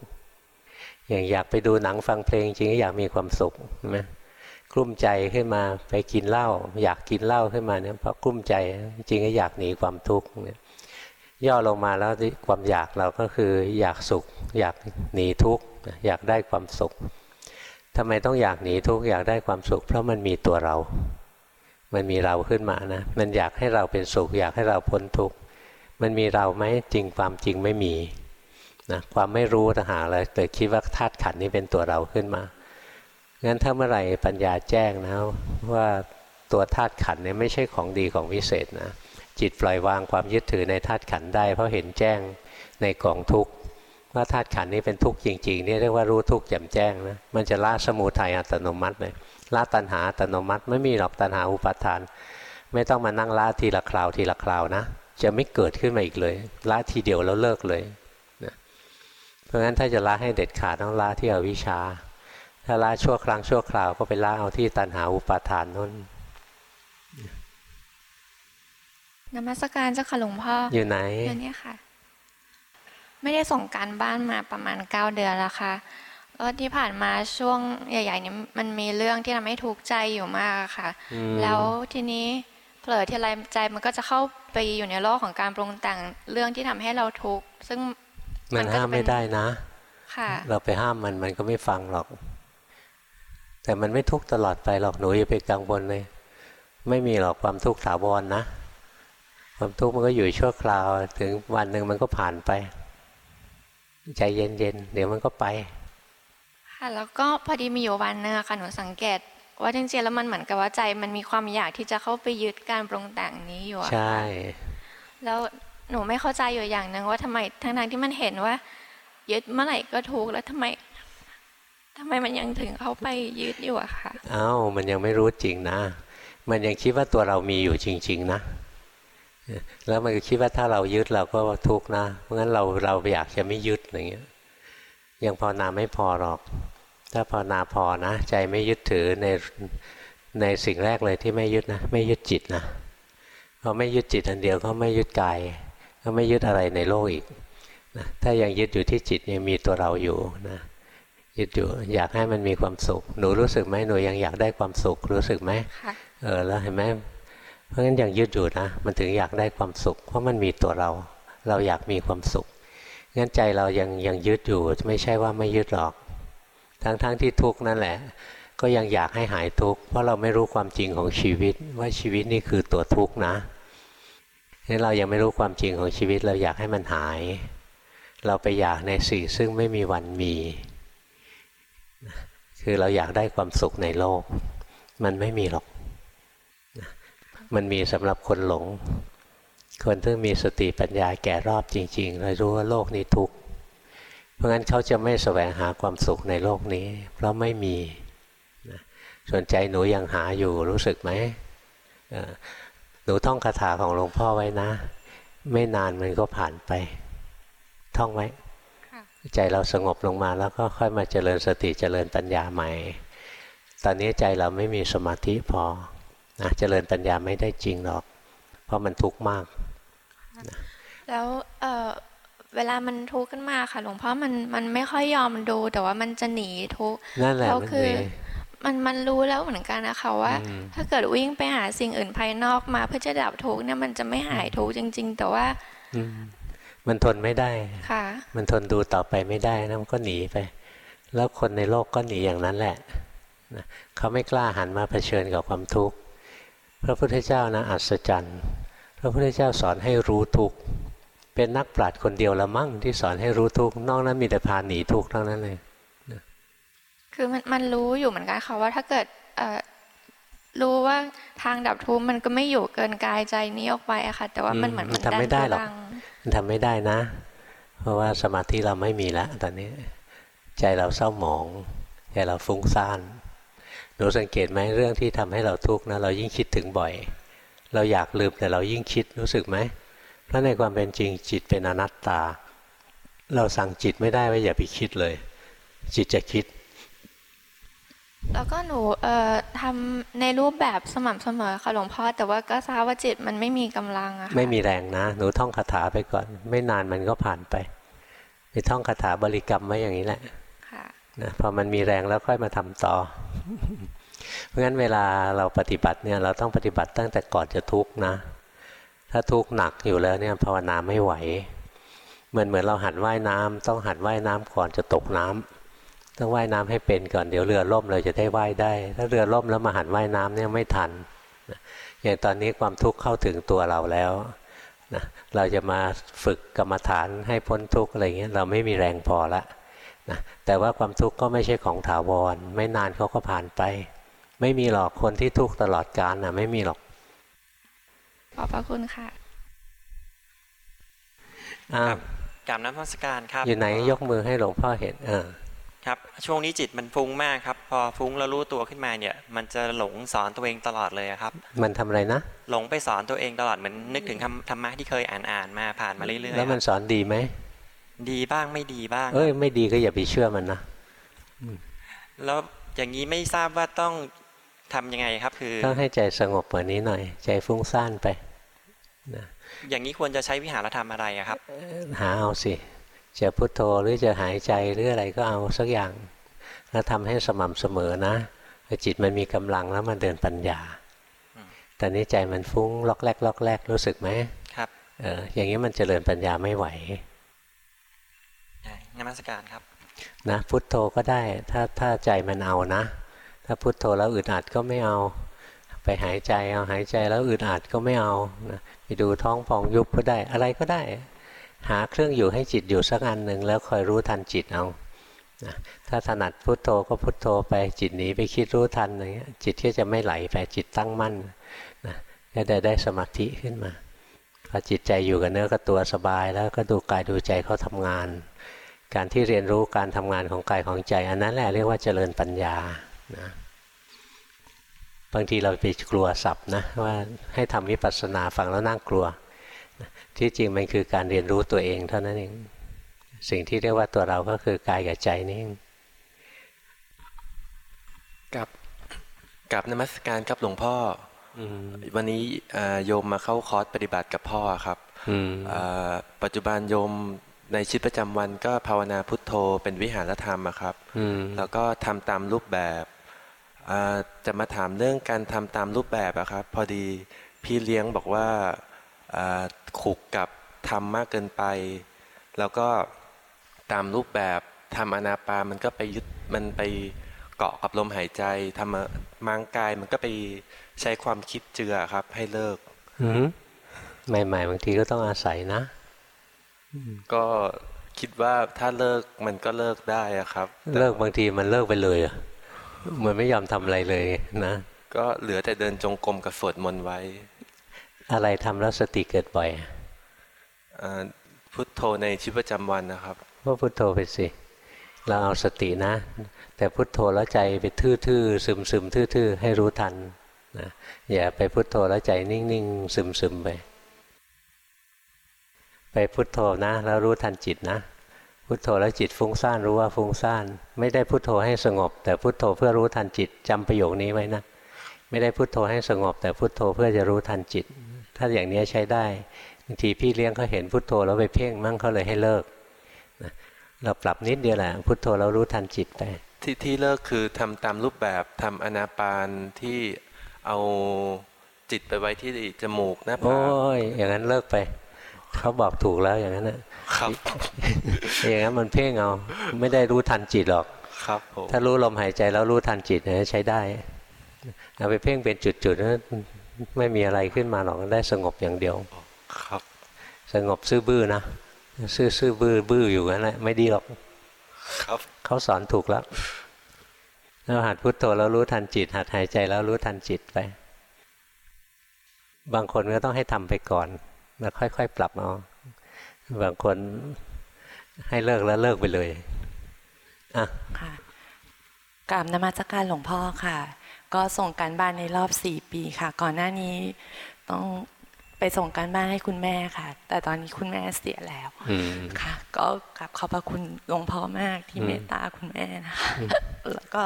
อย่างอยากไปดูหนังฟังเพลง จริงก็อยากมีความสุขใช่ไหมกลุ้มใจขึ้นมาไปกินเหล้าอยากกินเหล้าขึ้นมาเนี่ยเพราะกลุ้มใจจริงก็อยากหนีความทุกข์เนี่ย ย่อลงมาแล้วความอยากเราก็คืออยากสุข อยากหนีทุกข์อยากได้ความสุขทำไมต้องอยากหนีทุกข์อยากได้ความสุข เพราะมันมีตัวเรา มันมีเราขึ้นมานะ มันอยากให้เราเป็นสุข อยากให้เราพ้นทุกข์มันมีเราไหมจริงความจริงไม่มีนะความไม่รู้ต่างหากเลยแต่คิดว่าธาตุขันนี้เป็นตัวเราขึ้นมางั้นถ้าเมื่อไหร่ปัญญาแจ้งนะว่าตัวธาตุขันเนี่ยไม่ใช่ของดีของวิเศษนะ จิตปล่อยวางความยึดถือในธาตุขันได้ เพราะเห็นแจ้งในกองทุกข์ว่าธาตุขันนี้เป็นทุกข์จริงๆนี่เรียกว่ารู้ทุกข์แจ่มแจ้งนะมันจะละสมุทัยอัตโนมัติเลยละตัณหาอัตโนมัติไม่มีหรอกตัณหาอุปาทาน ไม่ต้องมานั่งละทีละคราวทีละคราวนะ จะไม่เกิดขึ้นมาอีกเลยละทีเดียวแล้วเลิกเลยนะเพราะฉะนั้นถ้าจะละให้เด็ดขาดต้องละที่อวิชชาถ้าละชั่วครั้งชั่วคราวก็ไปละเอาที่ตัณหาอุปาทานนั่น
นมัสการเจ้าค่ะหลวงพ่อ
อยู่ไหน
เดี๋ยวนี้ค่ะ ไม่ได้ส่งการบ้านมาประมาณเก้าเดือนแล้วค่ะก็ที่ผ่านมาช่วงใหญ่ๆนี้มันมีเรื่องที่ทำให้ทุกข์ใจอยู่มากอะค่ะ
อืม
แล้วทีนี้เผลอที่ไรใจมันก็จะเข้าไปอยู่ในโลกของการปรุงแต่งเรื่องที่ทำให้เราทุกข์ซึ่ง
มัน
ก็จะ
ห้ามไม่
เป็น
ได้นะ
ค่ะ
เราไปห้ามมันมันก็ไม่ฟังหรอก แต่มันไม่ทุกข์ตลอดไปหรอกหนูอย่าไปกังวลเลย ไม่มีหรอกความทุกข์ถาวรนะ ความทุกข์มันก็อยู่ชั่วคราว ถึงวันหนึ่งมันก็ผ่านไป ใจเย็นๆเดี๋ยวมันก็ไป
ค่ะแล้วก็พอดีมีอยู่วันหนึงอะค่ะหนูสังเกต ว่าจริงๆแล้วมันเหมือนกับว่าใจ มันมีความอยากที่จะเข้าไปยึดการปรุงแต่งนี้อยู่อะ
ใช่
ค่ะแล้วหนูไม่เข้าใจอยู่อย่างหนึ่งว่าทำไมทั้งๆที่มันเห็นว่า ยึดเมื่อไหร่ก็ทุกข์แล้วทำไมทำไมมันยังถึงเข้าไปยึดอยู่อะค่ะ
เอ้ามันยังไม่รู้จริงนะ มันยังคิดว่าตัวเรามีอยู่จริง ๆ นะ แล้วมันก็คิดว่าถ้าเรายึดเราก็ทุกข์นะเพราะงั้นเราเราอยากจะไม่ยึดอย่างเงี้ยยังภาวนาไม่พอหรอก ถ้าภาวนาพอนะ ใจไม่ยึดถือในในสิ่งแรกเลยที่ไม่ยึดนะ ไม่ยึดจิตนะพพอไม่ยึดจิตอันเดียวก็ไม่ยึดกายก็ไม่ยึดอะไรในโลกอีกนะถ้ายังยึดอยู่ที่จิตยังมีตัวเราอยู่นะยึดอยู่อยากให้มันมีความสุข หนูรู้สึกไหมหนูยังอยากได้ความสุขรู้สึกไหม
ค่ะ
เออแล้วเห็นไหม เพราะงั้นยังยึดอยู่นะ มันถึงอยากได้ความสุข เพราะมันมีตัวเรา เราอยากมีความสุขงั้นใจเรายังยังยึดอยู่ไม่ใช่ว่าไม่ยึดหรอก ทั้งๆทที่ทุกข์นั่นแหละ ก็ยังอยากให้หายทุกข์เพราะเราไม่รู้ความจริงของชีวิต ว่าชีวิตนี่คือตัวทุกข์นะนี่เรายังไม่รู้ความจริงของชีวิต เราอยากให้มันหาย เราไปอยากในสิ่งซึ่งไม่มีวันมี คือเราอยากได้ความสุขในโลก มันไม่มีหรอก มันมีสำหรับคนหลง คนที่มีสติปัญญาแก่รอบจริงๆเลยรู้ว่าโลกนี้ทุกข์เพราะงั้นเขาจะไม่แสวงหาความสุขในโลกนี้ เพราะไม่มีนะส่วนใจหนูยังหาอยู่รู้สึกไหมเอ่อหนูท่องคาถาของหลวงพ่อไว้นะ ไม่นานมันก็ผ่านไป ท่องไว้
ค่ะ
ใจเราสงบลงมาแล้วก็ค่อยมาเจริญสติเจริญปัญญาใหม่ ตอนนี้ใจเราไม่มีสมาธิพอ นะเจริญปัญญาไม่ได้จริงหรอก เพราะมันทุกข์มาก
แล้วเอ่อเวลามันทุกข์ขึ้นมาค่ะ หลวงพ่อมันมันไม่ค่อยยอมดู แต่ว่ามันจะหนีทุกข์
นั่นแหละ
แล้ว
มัน
คือ
เลย
มันมันรู้แล้วเหมือนกันนะคะว่า
อืม
ถ้าเกิดวิ่งไปหาสิ่งอื่นภายนอกมาเพื่อจะดับทุกข์เนี่ยมันจะไม่หายทุกข์จริง ๆ แต่ว่า
อืมมันทนไม่ได้
ค่ะ
มันทนดูต่อไปไม่ได้นะมันก็หนีไป แล้วคนในโลกก็หนีอย่างนั้นแหละนะเขาไม่กล้าหันมาเผชิญกับความทุกข์ พระพุทธเจ้านะอัศจรรย์พระพุทธเจ้าสอนให้รู้ทุกข์เป็นนักปราชญ์คนเดียวละมั่งที่สอนให้รู้ทุกข์นอกนั้นมีแต่พาหนีทุกข์ทั้งนั้นเลย
คือมันมันรู้อยู่เหมือนกันค่ะว่าถ้าเกิดเอ่อรู้ว่าทางดับทุกข์มันก็ไม่อยู่เกินกายใจนี้ออกไปอะค่ะ แต่ว่ามันเหมือน
มันทำไม่ได้หรอก
ดัน
มันทำไม่ได้นะ เพราะว่าสมาธิเราไม่มีแล้วตอนนี้ ใจเราเศร้าหมอง ใจเราฟุ้งซ่าน หนูสังเกตไหมเรื่องที่ทำให้เราทุกข์นะเรายิ่งคิดถึงบ่อย เราอยากลืมแต่เรายิ่งคิดรู้สึกไหมเพราะในความเป็นจริงจิตเป็นอนัตตา เราสั่งจิตไม่ได้ว่าอย่าไปคิดเลย จิตจะคิด
แล้วก็หนูเอ่อทำในรูปแบบสม่ำเสมอค่ะหลวงพ่อแต่ว่าก็ทราบว่าจิตมันไม่มีกำลังอะค่ะ
ไม่มีแรงนะ หนูท่องคาถาไปก่อน ไม่นานมันก็ผ่านไปไปท่องคาถาบริกรรมไว้อย่างนี้แหละ
ค่ะ
นะพอมันมีแรงแล้วค่อยมาทำต่อ เพราะงั้นเวลาเราปฏิบัติเนี่ยเราต้องปฏิบัติตั้งแต่ก่อนจะทุกข์นะ ถ้าทุกข์หนักอยู่แล้วเนี่ยภาวนาไม่ไหวเหมือนเหมือนเราหัดว่ายน้ำต้องหัดว่ายน้ำก่อนจะตกน้ำต้องว่ายน้ำให้เป็นก่อนเดี๋ยวเรือล่มเราจะได้ว่ายได้ ถ้าเรือล่มแล้วมาหัดว่ายน้ำเนี่ยไม่ทันอย่างตอนนี้ความทุกข์เข้าถึงตัวเราแล้วนะเราจะมาฝึกกรรมฐานให้พ้นทุกข์อะไรเงี้ยเราไม่มีแรงพอละ นะแต่ว่าความทุกข์ก็ไม่ใช่ของถาวร ไม่นานเขาก็ผ่านไป ไม่มีหรอกคนที่ทุกข์ตลอดกาลนะไม่มีหรอก
ขอบพระคุณค่ะ
อ้าว
กราบน้ำพัสการครับ
อยู่ไหนยกมือให้หลวงพ่อเห็นเออ
ครับ ช่วงนี้จิตมันฟุ้งมากครับ พอฟุ้งแล้วรู้ตัวขึ้นมาเนี่ย มันจะหลงสอนตัวเองตลอดเลยอะครับ
มันทำอะไรนะ
หลงไปสอนตัวเองตลอดเหมือนนึกถึงคำธรรมะที่เคยอ่านอ่านๆมาผ่านมาเรื่อยๆ
แล้วมัน
ครับ
สอนดีไหม
ดีบ้างไม่ดีบ้าง
เอ้ยไม่ดีก็อย่าไปเชื่อมันนะ
แล้วอย่างนี้ไม่ทราบว่าต้องทำยังไงครับ คือ
ต้องให้ใจสงบกว่านี้หน่อย ใจฟุ้งซ่านไป
อย่างนี้ควรจะใช้วิหารธรรมอะไรอะครับ
หาเอาสิจะพุโทโธหรือจะหายใจหรืออะไรก็เอาสักอย่างแล้วทำให้สม่ำเสมอนะพอจิตมันมีกำลังแล้วมันเดินปัญญา
อืม
ตอนนี้ใจมันฟุ้งล็อกแรกล็อกแรกรู้สึกไหม
ครับ
เอออย่างนี้มันเจริญปัญญาไม่ไหว
ได้น มัสการครับ
นะพุทโธก็ได้ ถ้าถ้าใจมันเอานะ ถ้าพุทโธแล้วอึดอัดก็ไม่เอา ไปหายใจเอาหายใจแล้วอึดอัดก็ไม่เอานะไปดูท้องพองยุบก็ได้ อะไรก็ได้ หาเครื่องอยู่ให้จิตอยู่สักอันหนึ่งแล้วคอยรู้ทันจิตเอานะถ้าถนัดพุทโธก็พุทโธไปจิตหนีไปคิดรู้ทันอย่างเงี้ยจิตก็จะไม่ไหลไปจิตตั้งมั่นนะก็จะได้สมาธิขึ้นมาพอจิตใจอยู่กับเนื้อกับตัวสบายแล้วก็ดูกายดูใจเขาทำงาน การที่เรียนรู้การทำงานของกายของใจ อันนั้นแหละเรียกว่าเจริญปัญญานะบางทีเราไปกลัวศัพท์นะว่าให้ทำวิปัสสนาฟังแล้วน่ากลัวนะที่จริงมันคือการเรียนรู้ตัวเองเท่านั้นเองสิ่งที่เรียกว่าตัวเราก็คือกายกับใจนี่เอง
กับกับนมัสการครับหลวงพ่อ
อืม
วันนี้เอ่อโยมมาเข้าคอร์สปฏิบัติกับพ่อครับ
อืม
เอ่อปัจจุบันโยม ในชีวิตประจำวันก็ภาวนาพุทโธเป็นวิหารธรรมอะครับ
อืม
แล้วก็ทำตามรูปแบบเอ่อจะมาถามเรื่องการทำตามรูปแบบอะครับพอดีพี่เลี้ยงบอกว่าเอ่อขุกกับทำมากเกินไป แล้วก็ตามรูปแบบทำอนาปานมันก็ไปยึดมันไปเกาะกับลมหายใจทำมังกายมันก็ไปใช้ความคิดเจือครับให้เลิก
อืมใหม่ๆบางทีก็ต้องอาศัยนะ
ก็คิดว่าถ้าเลิกมันก็เลิกได้อะครับแต่
เลิกบางทีมันเลิกไปเลยอะมันไม่ยอมทำอะไรเลยนะ
ก็เหลือแต่เดินจงกรมกับสวดมนต์ไว้
อะไรทำแล้วสติเกิดบ่อย
เอ่อพุทโธในชีวิตประจำวันนะครับ
ก็พุทโธไปสิ เราเอาสตินะ แต่พุทโธแล้วใจไปทื่อๆซึมๆทื่อๆให้รู้ทันนะอย่าไปพุทโธแล้วใจนิ่งๆซึมๆไป ไปพุทโธนะ แล้วรู้ทันจิตนะ พุทโธแล้วจิตฟุ้งซ่านรู้ว่าฟุ้งซ่าน ไม่ได้พุทโธให้สงบ แต่พุทโธเพื่อรู้ทันจิตจำประโยคนี้ไว้นะไม่ได้พุทโธให้สงบ แต่พุทโธเพื่อจะรู้ทันจิต ถ้าอย่างนี้ใช้ได้บางทีพี่เลี้ยงเขาเห็นพุทโธแล้วไปเพ่งมั่งเขาเลยให้เลิกนะเราปรับนิดเดียวแหละพุทโธแล้วรู้ทันจิตไป
ที่ที่เลิกคือทำตามรูปแบบทำอนาปานที่เอาจิตไปไว้ที่จมูกหน้าผา
โอ้
ก
ยอย่างนั้นเลิกไป เขาบอกถูกแล้วอย่างนั้นนะครับ อย่างนั้นมันเพ่งเอาไม่ได้รู้ทันจิตหรอก
ครับผม
ถ้ารู้ลมหายใจแล้วรู้ทันจิตเนี่ยใช้ได้เอาไปเพ่งเป็นจุดๆนั้นไม่มีอะไรขึ้นมาหรอกได้สงบอย่างเดียว
ครับ
สงบซื่อบื้อนะซื่อซื่อบื้อบื้ออยู่นั่นแหละไม่ดีหรอก
ครับ
เขาสอนถูกแล้วเราหัดพุทโธแล้วรู้ทันจิต หัดหายใจแล้วรู้ทันจิตไป บางคนก็ต้องให้ทำไปก่อน แล้วค่อยๆ ปรับเอาบางคนให้เลิกแล้วเลิกไปเลยอะ
ค่ะกราบนมัสการหลวงพ่อค่ะ ก็ส่งการบ้านในรอบสี่ปีค่ะ ก่อนหน้านี้ต้องไปส่งการบ้านให้คุณแม่ค่ะ แต่ตอนนี้คุณแม่เสียแล้ว
อืม
ค่ะ ก็กราบขอบพระคุณหลวงพ่อมากที่
อืม
เมตตาคุณแม่นะคะแล้วก็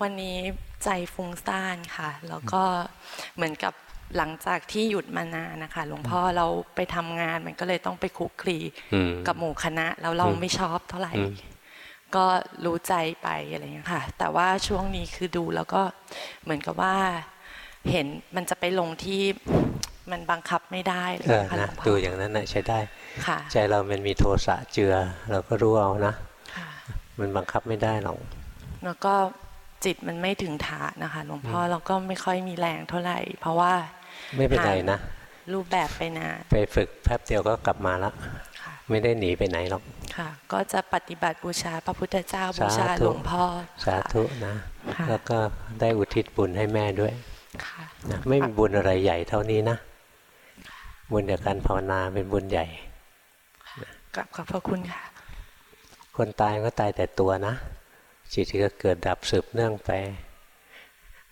วันนี้ใจฟุ้งซ่านค่ะ แล้วก็เหมือนกับ หลังจากที่หยุดมานานนะคะหลวงพ่อเราไปทำงานมันก็เลยต้องไปคลุกคลี
อืม
กับหมู่คณะแล้วเรา
อืม
ไม่ชอบเท่าไหร่
อืม
ก็รู้ใจไปอะไรอย่างเงี้ยค่ะ แต่ว่าช่วงนี้คือดูแล้วก็เหมือนกับว่า เห็นมันจะไปลงที่มันบังคับไม่ได้เล
เอยอ
ค่ะหล
นะ
วงพ่
ดู
อ
อย่างนั้นนะใช้ได้
ค่ะ
ใจเรามันมีโทสะเจือ เราก็รู้เอานะ
ค่ะ
มันบังคับไม่ได้หรอก
แล้วก็จิตมันไม่ถึงฐานนะคะหลวงพ่อเราก็ไม่ค่อยมีแรงเท่าไหร่ เพราะว่า
ไม่เป็นไรนะ
รูปแบบไปนาน
ไปฝึกแป๊บเดียวก็กลับมาละ
ค่ะ
ไม่ได้หนีไปไหนหรอก
ค่ะ ก็จะปฏิบัติบูชาพระพุทธเจ้าบูชา
สาธุ
หลวงพ่อ
สาธุนะ
ค่ะ
แล้วก็ได้อุทิศบุญให้แม่ด้วย
ค่ะ
นะไม่มีบุญอะไรใหญ่เท่านี้นะ บุญจากการภาวนาเป็นบุญใหญ่
กลับขอบพระคุณค่ะ
คนตายก็ตายแต่ตัวนะ จิตก็เกิดดับสืบเนื่องไป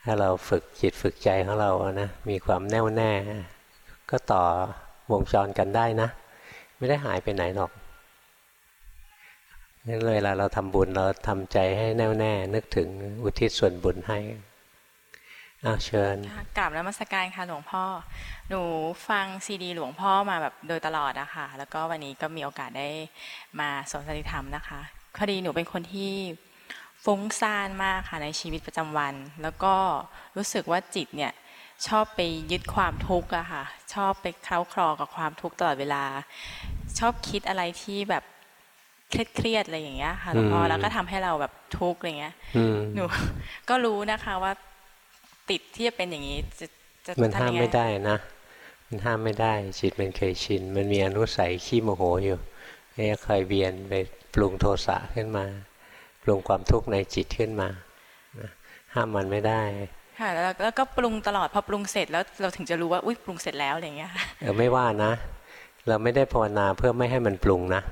ถ้าเราฝึกจิตฝึกใจของเรานะมีความแน่วแน่ ก็ต่อวงจรกันได้นะ ไม่ได้หายไปไหนหรอกงั้นเวลาเราทำบุญเราทำใจให้แน่วแน่ นึกถึงอุทิศส่วนบุญให้อาเชิญ
ค่ะกราบนมัสการค่ะหลวงพ่อ หนูฟังซีดี หลวงพ่อมาแบบโดยตลอดอะค่ะแล้วก็วันนี้ก็มีโอกาสได้มาสนสติธรรมนะคะพอดีหนูเป็นคนที่ ฟุ้งซ่านมากค่ะในชีวิตประจำวัน แล้วก็รู้สึกว่าจิตเนี่ยชอบไปยึดความทุกข์อะค่ะ ชอบไปเคล้าคลอกับความทุกข์ตลอดเวลา ชอบคิดอะไรที่แบบเครียดๆอะไรอย่างเงี้ยค่ะหลวงพ่อ
อืม
แล้วก็ทำให้เราแบบทุกข์อะไรเงี้ย
อืม
หนูก็รู้นะคะว่าติดที่จะเป็นอย่างนี้จะจะ
มันห้าม
ทำยังง
ไม่ได้นะมันห้ามไม่ได้จิตมันเคยชิน มันมีอนุสัยขี้โมโหอยู่เนี่ยคอยเวียนไปปรุงโทสะขึ้นมา ปรุงความทุกข์ในจิตขึ้นมานะห้ามมันไม่ได้
ค่ะแล้วแล้วก็ปรุงตลอดพอปรุงเสร็จแล้วเราถึงจะรู้ว่าอุ้ยปรุงเสร็จแล้วอะไรอย่างเงี้ยค่ะ
เออไม่ว่านะ เราไม่ได้ภาวนาเพื่อไม่ให้มันปรุงนะ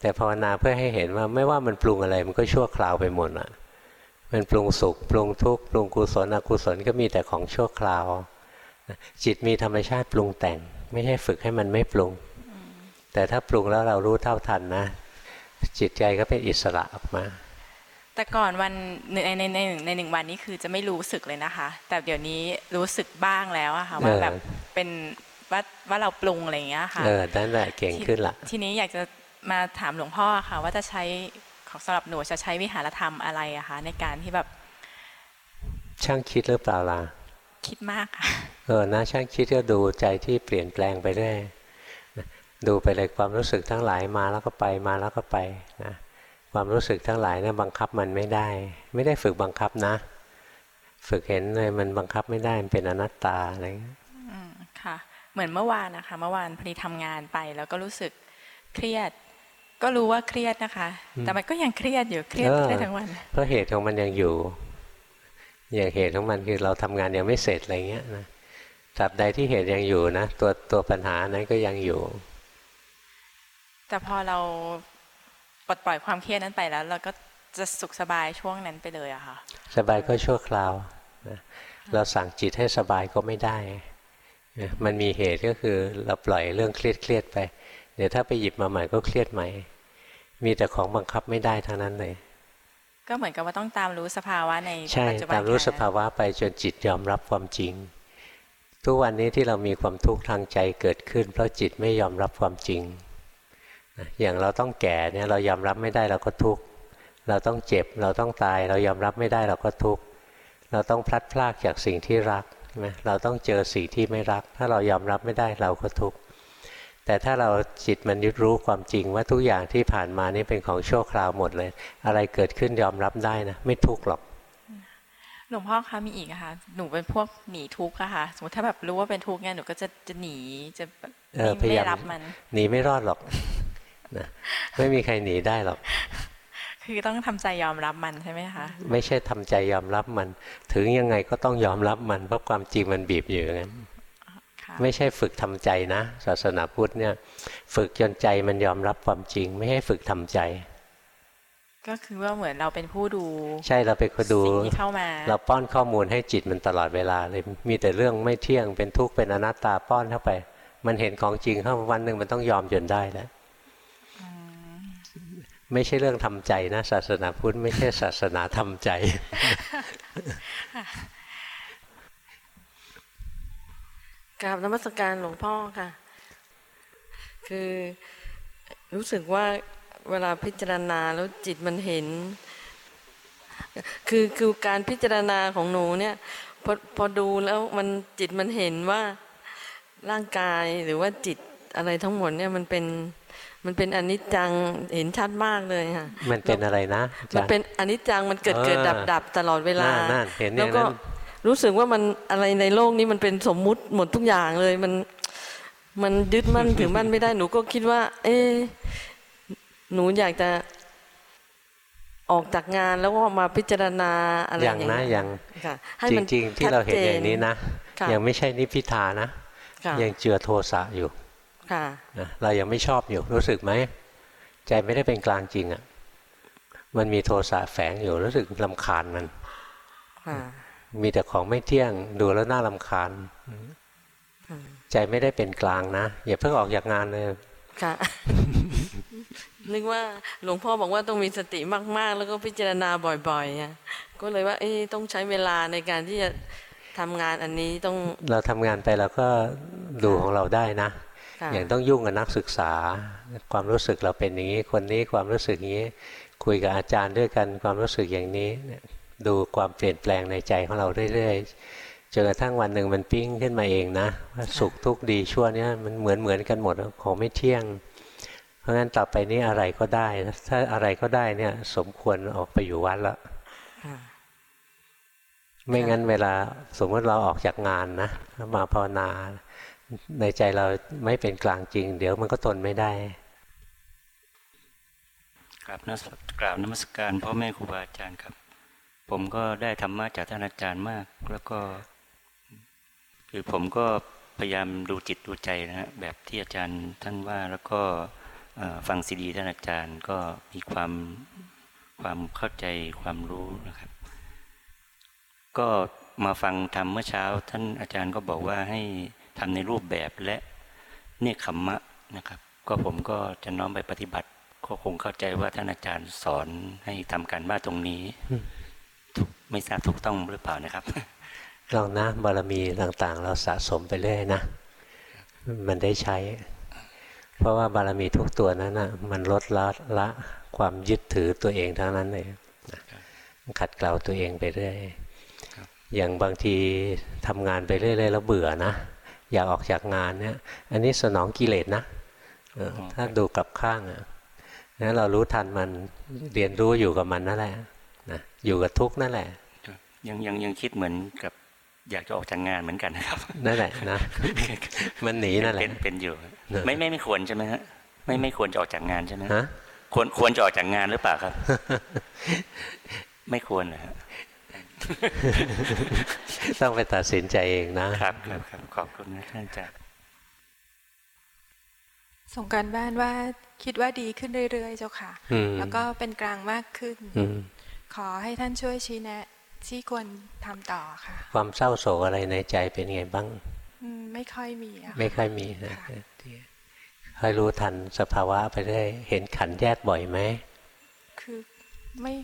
แต่ภาวนาเพื่อให้เห็นว่าไม่ว่ามันปรุงอะไรมันก็ชั่วคราวไปหมดอะมันปรุงสุขปรุงทุกข์ปรุงกุศลอกุศลก็มีแต่ของชั่วคราวนะจิตมีธรรมชาติปรุงแต่ง ไม่ใช่ฝึกให้มันไม่ปรุง แต่ถ้าปรุงแล้วเรารู้เท่าทันนะ จิตใจก็เป็นอิสระออกมา
แต่ก่อนวันในในในในหนึ่งวันนี้คือจะไม่รู้สึกเลยนะคะ แต่เดี๋ยวนี้รู้สึกบ้างแล้วอะค่ะว่า
เออ
แบบเป็นว่าว่าเราปรุงอะไรอย่างเงี้ยค่ะ
เออนั่นแหละเก่งขึ้นละ
ทีนี้อยากจะมาถามหลวงพ่อค่ะ ว่าจะใช้ของสำหรับหนูจะใช้วิหารธรรมอะไรอะคะในการที่แบบ
ช่างคิดหรือเปล่าล่ะ
คิดมากค่ะ
เออนะช่างคิดก็ดูใจที่เปลี่ยนแปลงไปเรื่อยนะดูไปเลยความรู้สึกทั้งหลายมาแล้วก็ไปมาแล้วก็ไปนะ ความรู้สึกทั้งหลายเนี่ยบังคับมันไม่ได้ ไม่ได้ฝึกบังคับนะ ฝึกเห็นเลยมันบังคับไม่ได้มันเป็นอนัตตาอะไรอย่างเงี้ย
อืมค่ะ เหมือนเมื่อวานนะคะ เมื่อวานพอดีทำงานไป แล้วก็รู้สึกเครียด ก็รู้ว่าเครียดนะคะ แต่มันก็ยังเครียดอยู่เครียดเครียดทั้งวัน
เพราะเหตุของมันยังอยู่ อย่างเหตุของมันคือเราทำงานยังไม่เสร็จอะไรเงี้ยนะตราบใดที่เหตุยังอยู่นะตัวตัวปัญหานั้นก็ยังอยู่
แต่พอเราป ลดปล่อยความเครียดนั้นไปแล้ว เราก็จะสุขสบายช่วงนั้นไปเลยอะค่ะ
สบายก็ชั่วคราวนะเราสั่งจิตให้สบายก็ไม่ได้นะมันมีเหตุก็คือเราปล่อยเรื่องเครียดเครียดๆไป เดี๋ยวถ้าไปหยิบมาใหม่ก็เครียดใหม่ มีแต่ของบังคับไม่ได้ทั้งนั้นเลย
ก็เหมือนกับว่าต้องตามรู้สภาวะใน
ใช่
ปัจจุบัน
ตามรู้
แค่
สภาวะไปจนจิตยอมรับความจริง ทุกวันนี้ที่เรามีความทุกข์ทางใจเกิดขึ้น เพราะจิตไม่ยอมรับความจริงนะ อย่างเราต้องแก่เนี่ยเรายอมรับไม่ได้เราก็ทุกข์เราต้องเจ็บเราต้องตาย เรายอมรับไม่ได้เราก็ทุกข์เราต้องพลัดพรากจากสิ่งที่รักใช่ไหมเราต้องเจอสิ่งที่ไม่รัก ถ้าเรายอมรับไม่ได้เราก็ทุกข์แต่ถ้าเราจิตมันยึดรู้ความจริงว่าทุกอย่างที่ผ่านมานี่เป็นของชั่วคราวหมดเลย อะไรเกิดขึ้นยอมรับได้นะ ไม่ทุกข์หรอก
หลวงพ่อคะมีอีกอะค่ะหนูเป็นพวกหนีทุกข์อะค่ะสมมติถ้าแบบรู้ว่าเป็นทุกข์เนี่ยหนูก็จะจะหนีจะแบบ
เออพ
ไม่
ยายาม
ไม่รับมัน
หนีไม่รอดหรอก นะไม่มีใครหนีได้หรอก
คือต้องทำใจยอมรับมันใช่ไหมคะ
ไม่ใช่ทำใจยอมรับมัน ถึงยังไงก็ต้องยอมรับมัน เพราะความจริงมันบีบอยู่อย่างนั้น
ค่ะ
ไม่ใช่ฝึกทำใจนะ ศาสนาพุทธเนี่ย ฝึกจนใจมันยอมรับความจริง ไม่ให้ฝึกทำใจ
ก็คือว่าเหมือนเราเป็นผู้ดู
ใช่เราเป็นคนดู
สิ่งที่เข้ามา
เราป้อนข้อมูลให้จิตมันตลอดเวลาเลยมีแต่เรื่องไม่เที่ยงเป็นทุกข์เป็นอนัตตาป้อนเข้าไป มันเห็นของจริงเข้าวันหนึ่งมันต้องยอมจนได้แล้ว ไม่ใช่เรื่องทำใจนะ ศาสนาพุทธไม่ใช่ศาสนาทำใจ
กราบนมัสการหลวงพ่อค่ะ คือรู้สึกว่าเวลาพิจารณาแล้วจิตมันเห็น คือคือการพิจารณาของหนูเนี่ยพอพอดูแล้วมันจิตมันเห็นว่าร่างกายหรือว่าจิตอะไรทั้งหมดเนี่ยมันเป็น มันเป็นอนิจจังเห็นชัดมากเลยค่ะ
มันเป็นอะไรนะ
มันเป็นอนิจจังมันเกิด
เออ
เกิดดับดับตลอดเวลา
นั่นนั่นเห็นอ
แล้ว
ย่าง
ก็
นั้น
รู้สึกว่ามันอะไรในโลกนี้มันเป็นสมมุติหมดทุกอย่างเลยมันมันยึดมั่นถือมั่นไม่ได้หนูก็คิดว่า เอ๊ะหนูอยากจะออกจากงานแล้วก็มาพิจารณาอะไรอ
ยั
ย่างง
นะ
เงี้ย
ยัง
ค่ะให้
จ
มัน
ริงๆที่เราเห็น
ชัดจ
อย่างนี้นะ
ค่ะ
ยังไม่ใช่นิพพิทานะ
ค่ะ
ยังเจือโทสะอยู่
ค่ะ
นะเรายังไม่ชอบอยู่รู้สึกไหมใจไม่ได้เป็นกลางจริงอะ่ะ มันมีโทสะแฝงอยู่รู้สึกลำคาญมัน
ค่ะ
มีแต่ของไม่เที่ยงดูแล้วน่าลำคาญใจไม่ได้เป็นกลางนะอย่าเพิ่งออกจากงานเลย
ค่ะนึกว่าหลวงพ่อบอกว่าต้องมีสติมาก ๆ แล้วก็พิจารณาบ่อยๆอะก็เลยว่า เอ๊ะต้องใช้เวลาในการที่จะทำงานอันนี้ต้อง
เราทำงานไปเราก็ดูของเราได้นะ
ค่ะ
อย่างต้องยุ่งกับนักศึกษา ความรู้สึกเราเป็นอย่างนี้ คนนี้ความรู้สึกอย่างนี้ คุยกับอาจารย์ด้วยกันความรู้สึกอย่างนี้เนี่ยดูความเปลี่ยนแปลงในใจของเราเรื่อยๆจนกระทั่งวันหนึ่งมันปิ้งขึ้นมาเองนะว่าสุขทุกข์ดีชั่วเนี่ยมันเหมือนเหมือนกันหมดของไม่เที่ยง เพราะงั้นต่อไปนี้อะไรก็ได้ ถ้าอะไรก็ได้เนี่ยสมควรออกไปอยู่วัดละ
ค่ะ
ไม่งั้นเวลาสมมติเราออกจากงานนะแล้วมาภาวนา ในใจเราไม่เป็นกลางจริง เดี๋ยวมันก็ทนไม่ได้
กราบนมัสกราบนมัสการพ่อแม่ครูบาอาจารย์ครับ ผมก็ได้ธรรมะจากท่านอาจารย์มาก แล้วก็ คือผมก็พยายามดูจิตดูใจนะฮะแบบที่อาจารย์ท่านว่าแล้วก็ฟังซีดีท่านอาจารย์ก็มีความความเข้าใจความรู้นะครับ ก็มาฟังธรรมเมื่อเช้า ท่านอาจารย์ก็บอกว่าให้ ทำในรูปแบบและเนคขมมะนะครับ ก็ผมก็จะน้อมไปปฏิบัติก็คงเข้าใจว่าท่านอาจารย์สอนให้ทำการบ้านตรงนี้ถูกไม่ทราบถูกต้องหรือเปล่านะครับ
ลองนะบารมีต่างๆ เราสะสมไปเรื่อยนะ มันได้ใช้ เพราะว่าบารมีทุกตัวนั้นนะมันลดละละความยึดถือตัวเองทั้งนั้นเลยนะขัดเกลาตัวเองไปเรื่อยอย่างบางทีทำงานไปเรื่อยๆแล้วเบื่อนะ อยากออกจากงานเนี่ย อันนี้สนองกิเลสนะเออถ้าดูกลับข้างอะนั้นเรารู้ทันมันเรียนรู้อยู่กับมันนั่นแหละนะอยู่กับทุกข์นั่นแหละ
ยังยังยังคิดเหมือนกับอยากจะออกจากงานเหมือนกันนะครับ
นั่นแหละนะมันหนีนั่นแหละ
เป็นเป็นอยู่
เนอะ
ไม่ไม่ไม่ควรใช่ไหมฮะไม่ไม่ควรจะออกจากงานใช่ไหม
ฮะ
ควรควรจะออกจากงานหรือเปล่าครับ ไม่ควรนะฮะ
ต้องไปตัดสินใจเองนะครับ
ครับครับขอบคุณนะท่านอาจารย์
ส่งการบ้านว่าคิดว่าดีขึ้นเรื่อย ๆ เจ้าค่ะ
อืม
แล้วก็เป็นกลางมากขึ้น
อืม
ขอให้ท่านช่วยชี้แนะที่ควรทำต่อค่ะ
ความเศร้าโศกอะไรในใจเป็นไงบ้าง
อืมไม่ค่อยมีอะค่ะ
ไม่ค่อยมีนะค่อยรู้ทันสภาวะไปเรื่อยเห็นขันแยกบ่อยไหม
คือไม่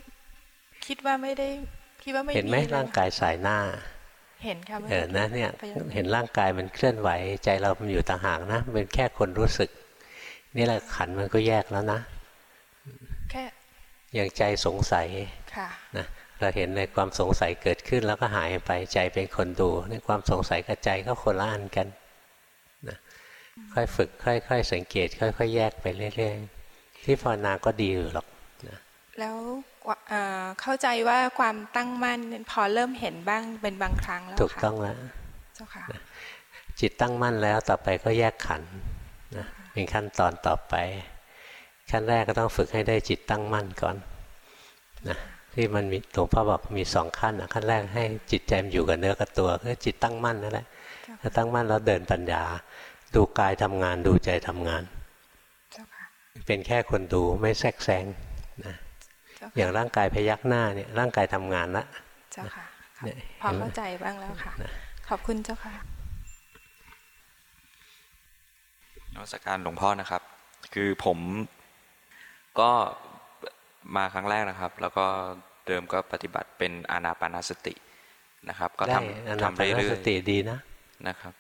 คิดว่าไม่ได้ คิดว่าไม่
เห็นไหม
ลย
ร่างกายสายหน้า
เห็นค่ะ
เออนะเนี่ย
พยายาม
เห็นร่างกายมันเคลื่อนไหวใจเรามันอยู่ต่างหากนะเป็นแค่คนรู้สึก นี่แหละขันมันก็แยกแล้วนะ
แค่
อย่างใจสงสัย
ค่ะ
นะเราเห็นในความสงสัยเกิดขึ้นแล้วก็หายไปใจเป็นคนดูในความสงสัยกับใจก็คนละอันกันนะค่อยฝึกค่อย ๆ สังเกต ค่อย ๆ แยกไปเรื่อยๆที่ภาวนาก็ดีอยู่หรอกนะ
แล้ว เอ่อเข้าใจว่าความตั้งมั่นพอเริ่มเห็นบ้างเป็นบางครั้งแล้ว
ถูก
ค่ะ
ต้องแล้ว
เจ้าค่ะ
จิตตั้งมั่นแล้วต่อไปก็แยกขันธ์นะเป็นขั้นตอนต่อไป ขั้นแรกก็ต้องฝึกให้ได้จิตตั้งมั่นก่อนนะที่มันมีหลวงพ่อบอกมีสองขั้นนะขั้นแรกให้จิตใจมันอยู่กับเนื้อกับตัวคือจิตตั้งมั่นนั่นแหละถ้าตั้งมั่นแล้วเดินปัญญา ดูกายทำงานดูใจทำงาน
เจ้าค่ะ
เป็นแค่คนดูไม่แทรกแซงนะ
เจ้าค่ะ
อย่างร่างกายพยักหน้าเนี่ยร่างกายทำงานละ
เจ้าค่ะครับ
เนี่ย
พอ
เห็นไหม
เข้าใจบ้างแล้วค่ะ ขอบคุณเจ้าค่ะ
นวัตการหลวงพ่อนะครับ คือผมก็มาครั้งแรกนะครับ แล้วก็เดิมก็ปฏิบัติเป็นอานาปานสตินะครับ ก็
ได้
ท
อำนา
ทำ
ปาน
เรื่อ
ส
ย
ติดีนะ
ๆนะครับ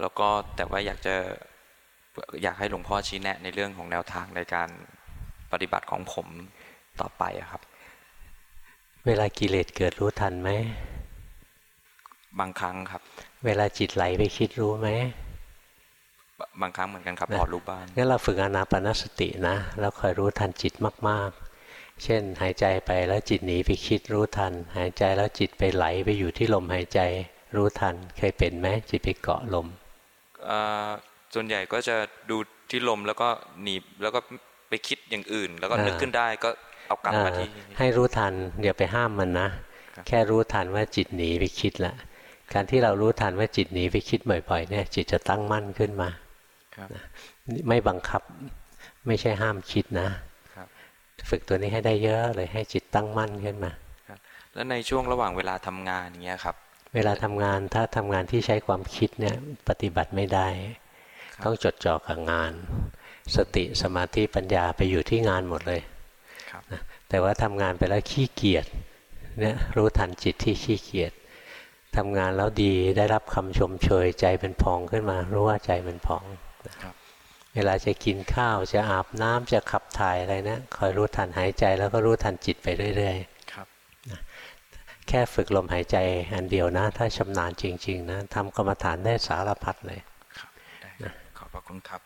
แล้วก็แต่ว่าอยากจะอยากให้หลวงพ่อชี้แนะในเรื่องของแนวทางในการปฏิบัติของผม ต่อไปอะครับ
เวลากิเลสเกิดรู้ทันไหม
บางครั้งครับ
เวลาจิตไหลไปคิดรู้ไหม
บางครั้งเหมือนกันครับ
นะ
พอรู้บ้าง
งั้นเราฝึกอานาปานสตินะแล้วคอยรู้ทันจิตมาก ๆ เช่น หายใจไปแล้วจิตหนีไปคิดรู้ทัน หายใจแล้วจิตไปไหลไปอยู่ที่ลมหายใจรู้ทัน เคยเป็นไหมจิตไปเกาะลม
เอ่อส่วนใหญ่ก็จะดูที่ลมแล้วก็หนีบแล้วก็ไปคิดอย่างอื่น แล้วก็
อ่านึ
นึกขึ้นได้ก็ เอากลับมาที่
เอ่อให้รู้ทันอย่าไปห้ามมันนะ แค่รู้ทันว่าจิตหนีไปคิดละการที่เรารู้ทันว่าจิตหนีไปคิดบ่อยๆเนี่ยจิตจะตั้งมั่นขึ้นมา
ครับ
ไม่บังคับไม่ใช่ห้ามคิดนะ
ครับ
ฝึกตัวนี้ให้ได้เยอะเลยให้จิตตั้งมั่นขึ้นมา
ครับแล้วในช่วงระหว่างเวลาทำงานอย่างเงี้ยครับ
เวลาทำงานถ้าทำงานที่ใช้ความคิดเนี่ยปฏิบัติไม่ได้ ต้องจดจ่อกับงาน สติสมาธิปัญญาไปอยู่ที่งานหมดเลย
ครับ
นะ แต่ว่าทำงานไปแล้วขี้เกียจเนี่ยรู้ทันจิตที่ขี้เกียจทำงานแล้วดีได้รับคำชมเชยใจเป็นพองขึ้นมา รู้ว่าใจเป็นพองนะครับเวลาจะกินข้าวจะอาบน้ำจะขับถ่ายอะไรนะคอยรู้ทันหายใจแล้วก็รู้ทันจิตไปเรื่อยๆ
ครับ
แค่ฝึกลมหายใจอันเดียวนะ ถ้าชำนาญจริง ๆ นะทำกรรมฐานได้สารพัดเลย
ได้ขอบพระคุณครับ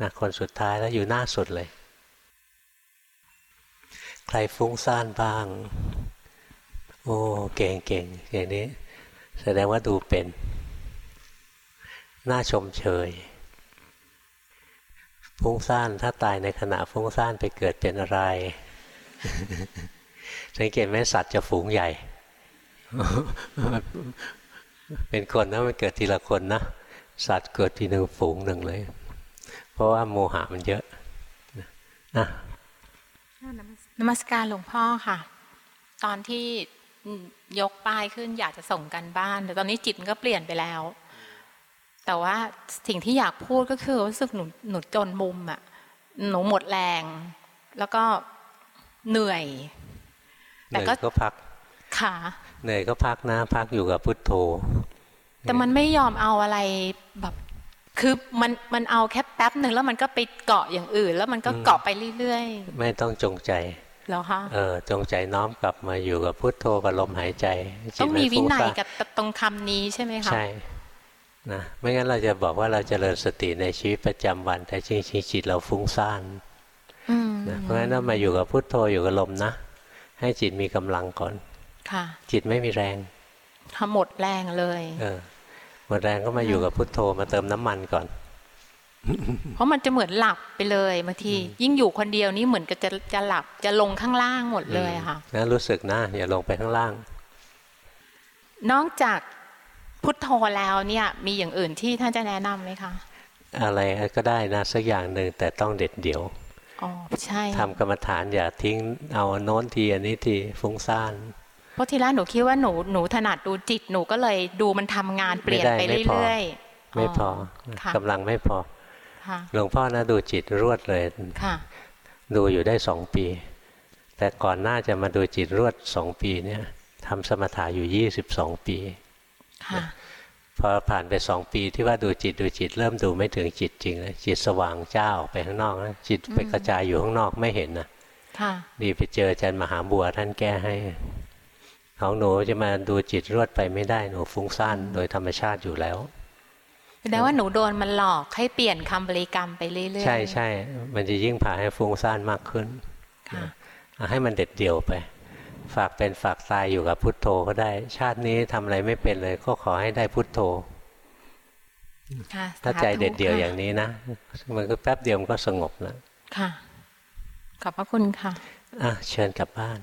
นะคนสุดท้ายแล้วอยู่หน้าสุดเลย ใครฟุ้งซ่านบ้าง โอ้เก่งเก่งอย่างนี้ แสดงว่าดูเป็น น่าชมเชยฟุ้งซ่านถ้าตายในขณะฟุ้งซ่านไปเกิดเป็นอะไร สังเกตไหมสัตว์จะฝูงใหญ่ เป็นคนนะมันเกิดทีละคนนะ สัตว์เกิดทีหนึ่งฝูงหนึ่งเลย เพราะว่าโมหะมันเยอะนะ
นมัสการหลวงพ่อค่ะ ตอนที่ยกป้ายขึ้นอยากจะส่งกันบ้าน แต่ตอนนี้จิตมันก็เปลี่ยนไปแล้ว แต่ว่าสิ่งที่อยากพูดก็คือรู้สึกหนูหนูจนมุมอะหนูหมดแรง แล้วก็เหนื่อย
เห
แต่
นื่อย
ก็
ก็พัก
ค่ะ
เหนื่อยก็พักนะพักอยู่กับพุทโธ
แต่มันไม่ยอมเอาอะไรแบบคือมันมันเอาแค่แป๊บหนึ่งแล้วมันก็ไปเกาะอย่างอื่น แล้วมันก็เกาะไปเรื่อย
ไม่ต้องจงใจ
ๆ แล้วคะ
เออจงใจน้อมกลับมาอยู่กับพุทโธกับลมหายใจจิ
ต้องมี
ไวิ
นัย
ฟุ้งซ่า
กับตรงคำนี้ใช่ไหมคะ
ใช่นะไม่งั้นเราจะบอกว่าเราจเจริญสติในชีวิตประจำวัน แต่จริงๆจิตเราฟุ้งซ่าน
อืม
นะเพราะฉะนั้นเรามาอยู่กับพุทโธอยู่กับลมนะ ให้จิตมีกำลังก่อน
ค่ะ
จิตไม่มีแรง
ทำหมดแรงเลย
เออหมดแรงก็มาอยู่กับพุทโธมาเติมน้ำมันก่อน
เพราะมันจะเหมือนหลับไปเลยบางที ยิ่งอยู่คนเดียวนี่เหมือนกับจะจะหลับจะลงข้างล่างหมดเลยอะค่ะ
นะรู้สึกนะอย่าลงไปข้างล่าง
นอกจากพุทโธแล้วเนี่ย มีอย่างอื่นที่ท่านจะแนะนำไหมคะ
อะไรก็ได้นะสักอย่างหนึ่งแต่ต้องเด็ดเดี่ยว
อ๋อใช่
ทำกรรมฐานอย่าทิ้งเอาโน้นทีอันนี้ทีฟุ้งซ่าน
เพราะทีแรกหนูคิดว่าหนูหนูถนัดดูจิตหนูก็เลยดูมันทำงานเปลี่ยนไป
ไม่ได้ไม่พอ
เรื่อย
ไม่พอ
ค่ะ
กำลังไม่พอ
ๆค่ะ
หลวงพ่อนะดูจิตรวดเลย
ค่ะ
ดูอยู่ได้สองปี แต่ก่อนหน้าจะมาดูจิตรวดสองปีเนี่ยทำสมถะอยู่ยี่สิบสองปี
ค่ะ
พอผ่านไปสองปีที่ว่าดูจิตดูจิตเริ่มดูไม่ถึงจิตจริงเลยจิตสว่างเจ้าออกไปข้างนอกนะจิตไปกระจายอยู่ข้างนอกไม่เห็นนะ
ค่ะ
ดีไปเจออาจารย์มหาบัวท่านแก้ให้ของหนูจะมาดูจิตรวดไปไม่ได้หนูฟุ้งซ่านโดยธรรมชาติอยู่แล้ว
แสดงว่าหนูโดนมันหลอกให้เปลี่ยนคำบริกรรมไปเรื่อยๆ
ใช่ใช่ มันจะยิ่งพาให้ฟุ้งซ่านมากขึ้น
ค่ะ
อะให้มันเด็ดเดี่ยวไป ฝากเป็นฝากตายอยู่กับพุทโธก็ได้ ชาตินี้ทำอะไรไม่เป็นเลย ก็ขอให้ได้พุทโธ
ค่ะ
ถ้าใจเด็ดเดี่ยว
ค่ะ
อย่างนี้นะ มันก็แป๊บเดียวมันก็สงบแล้ว
ค่ะ ขอบพระคุณค่ะ
อะเชิญกลับบ้าน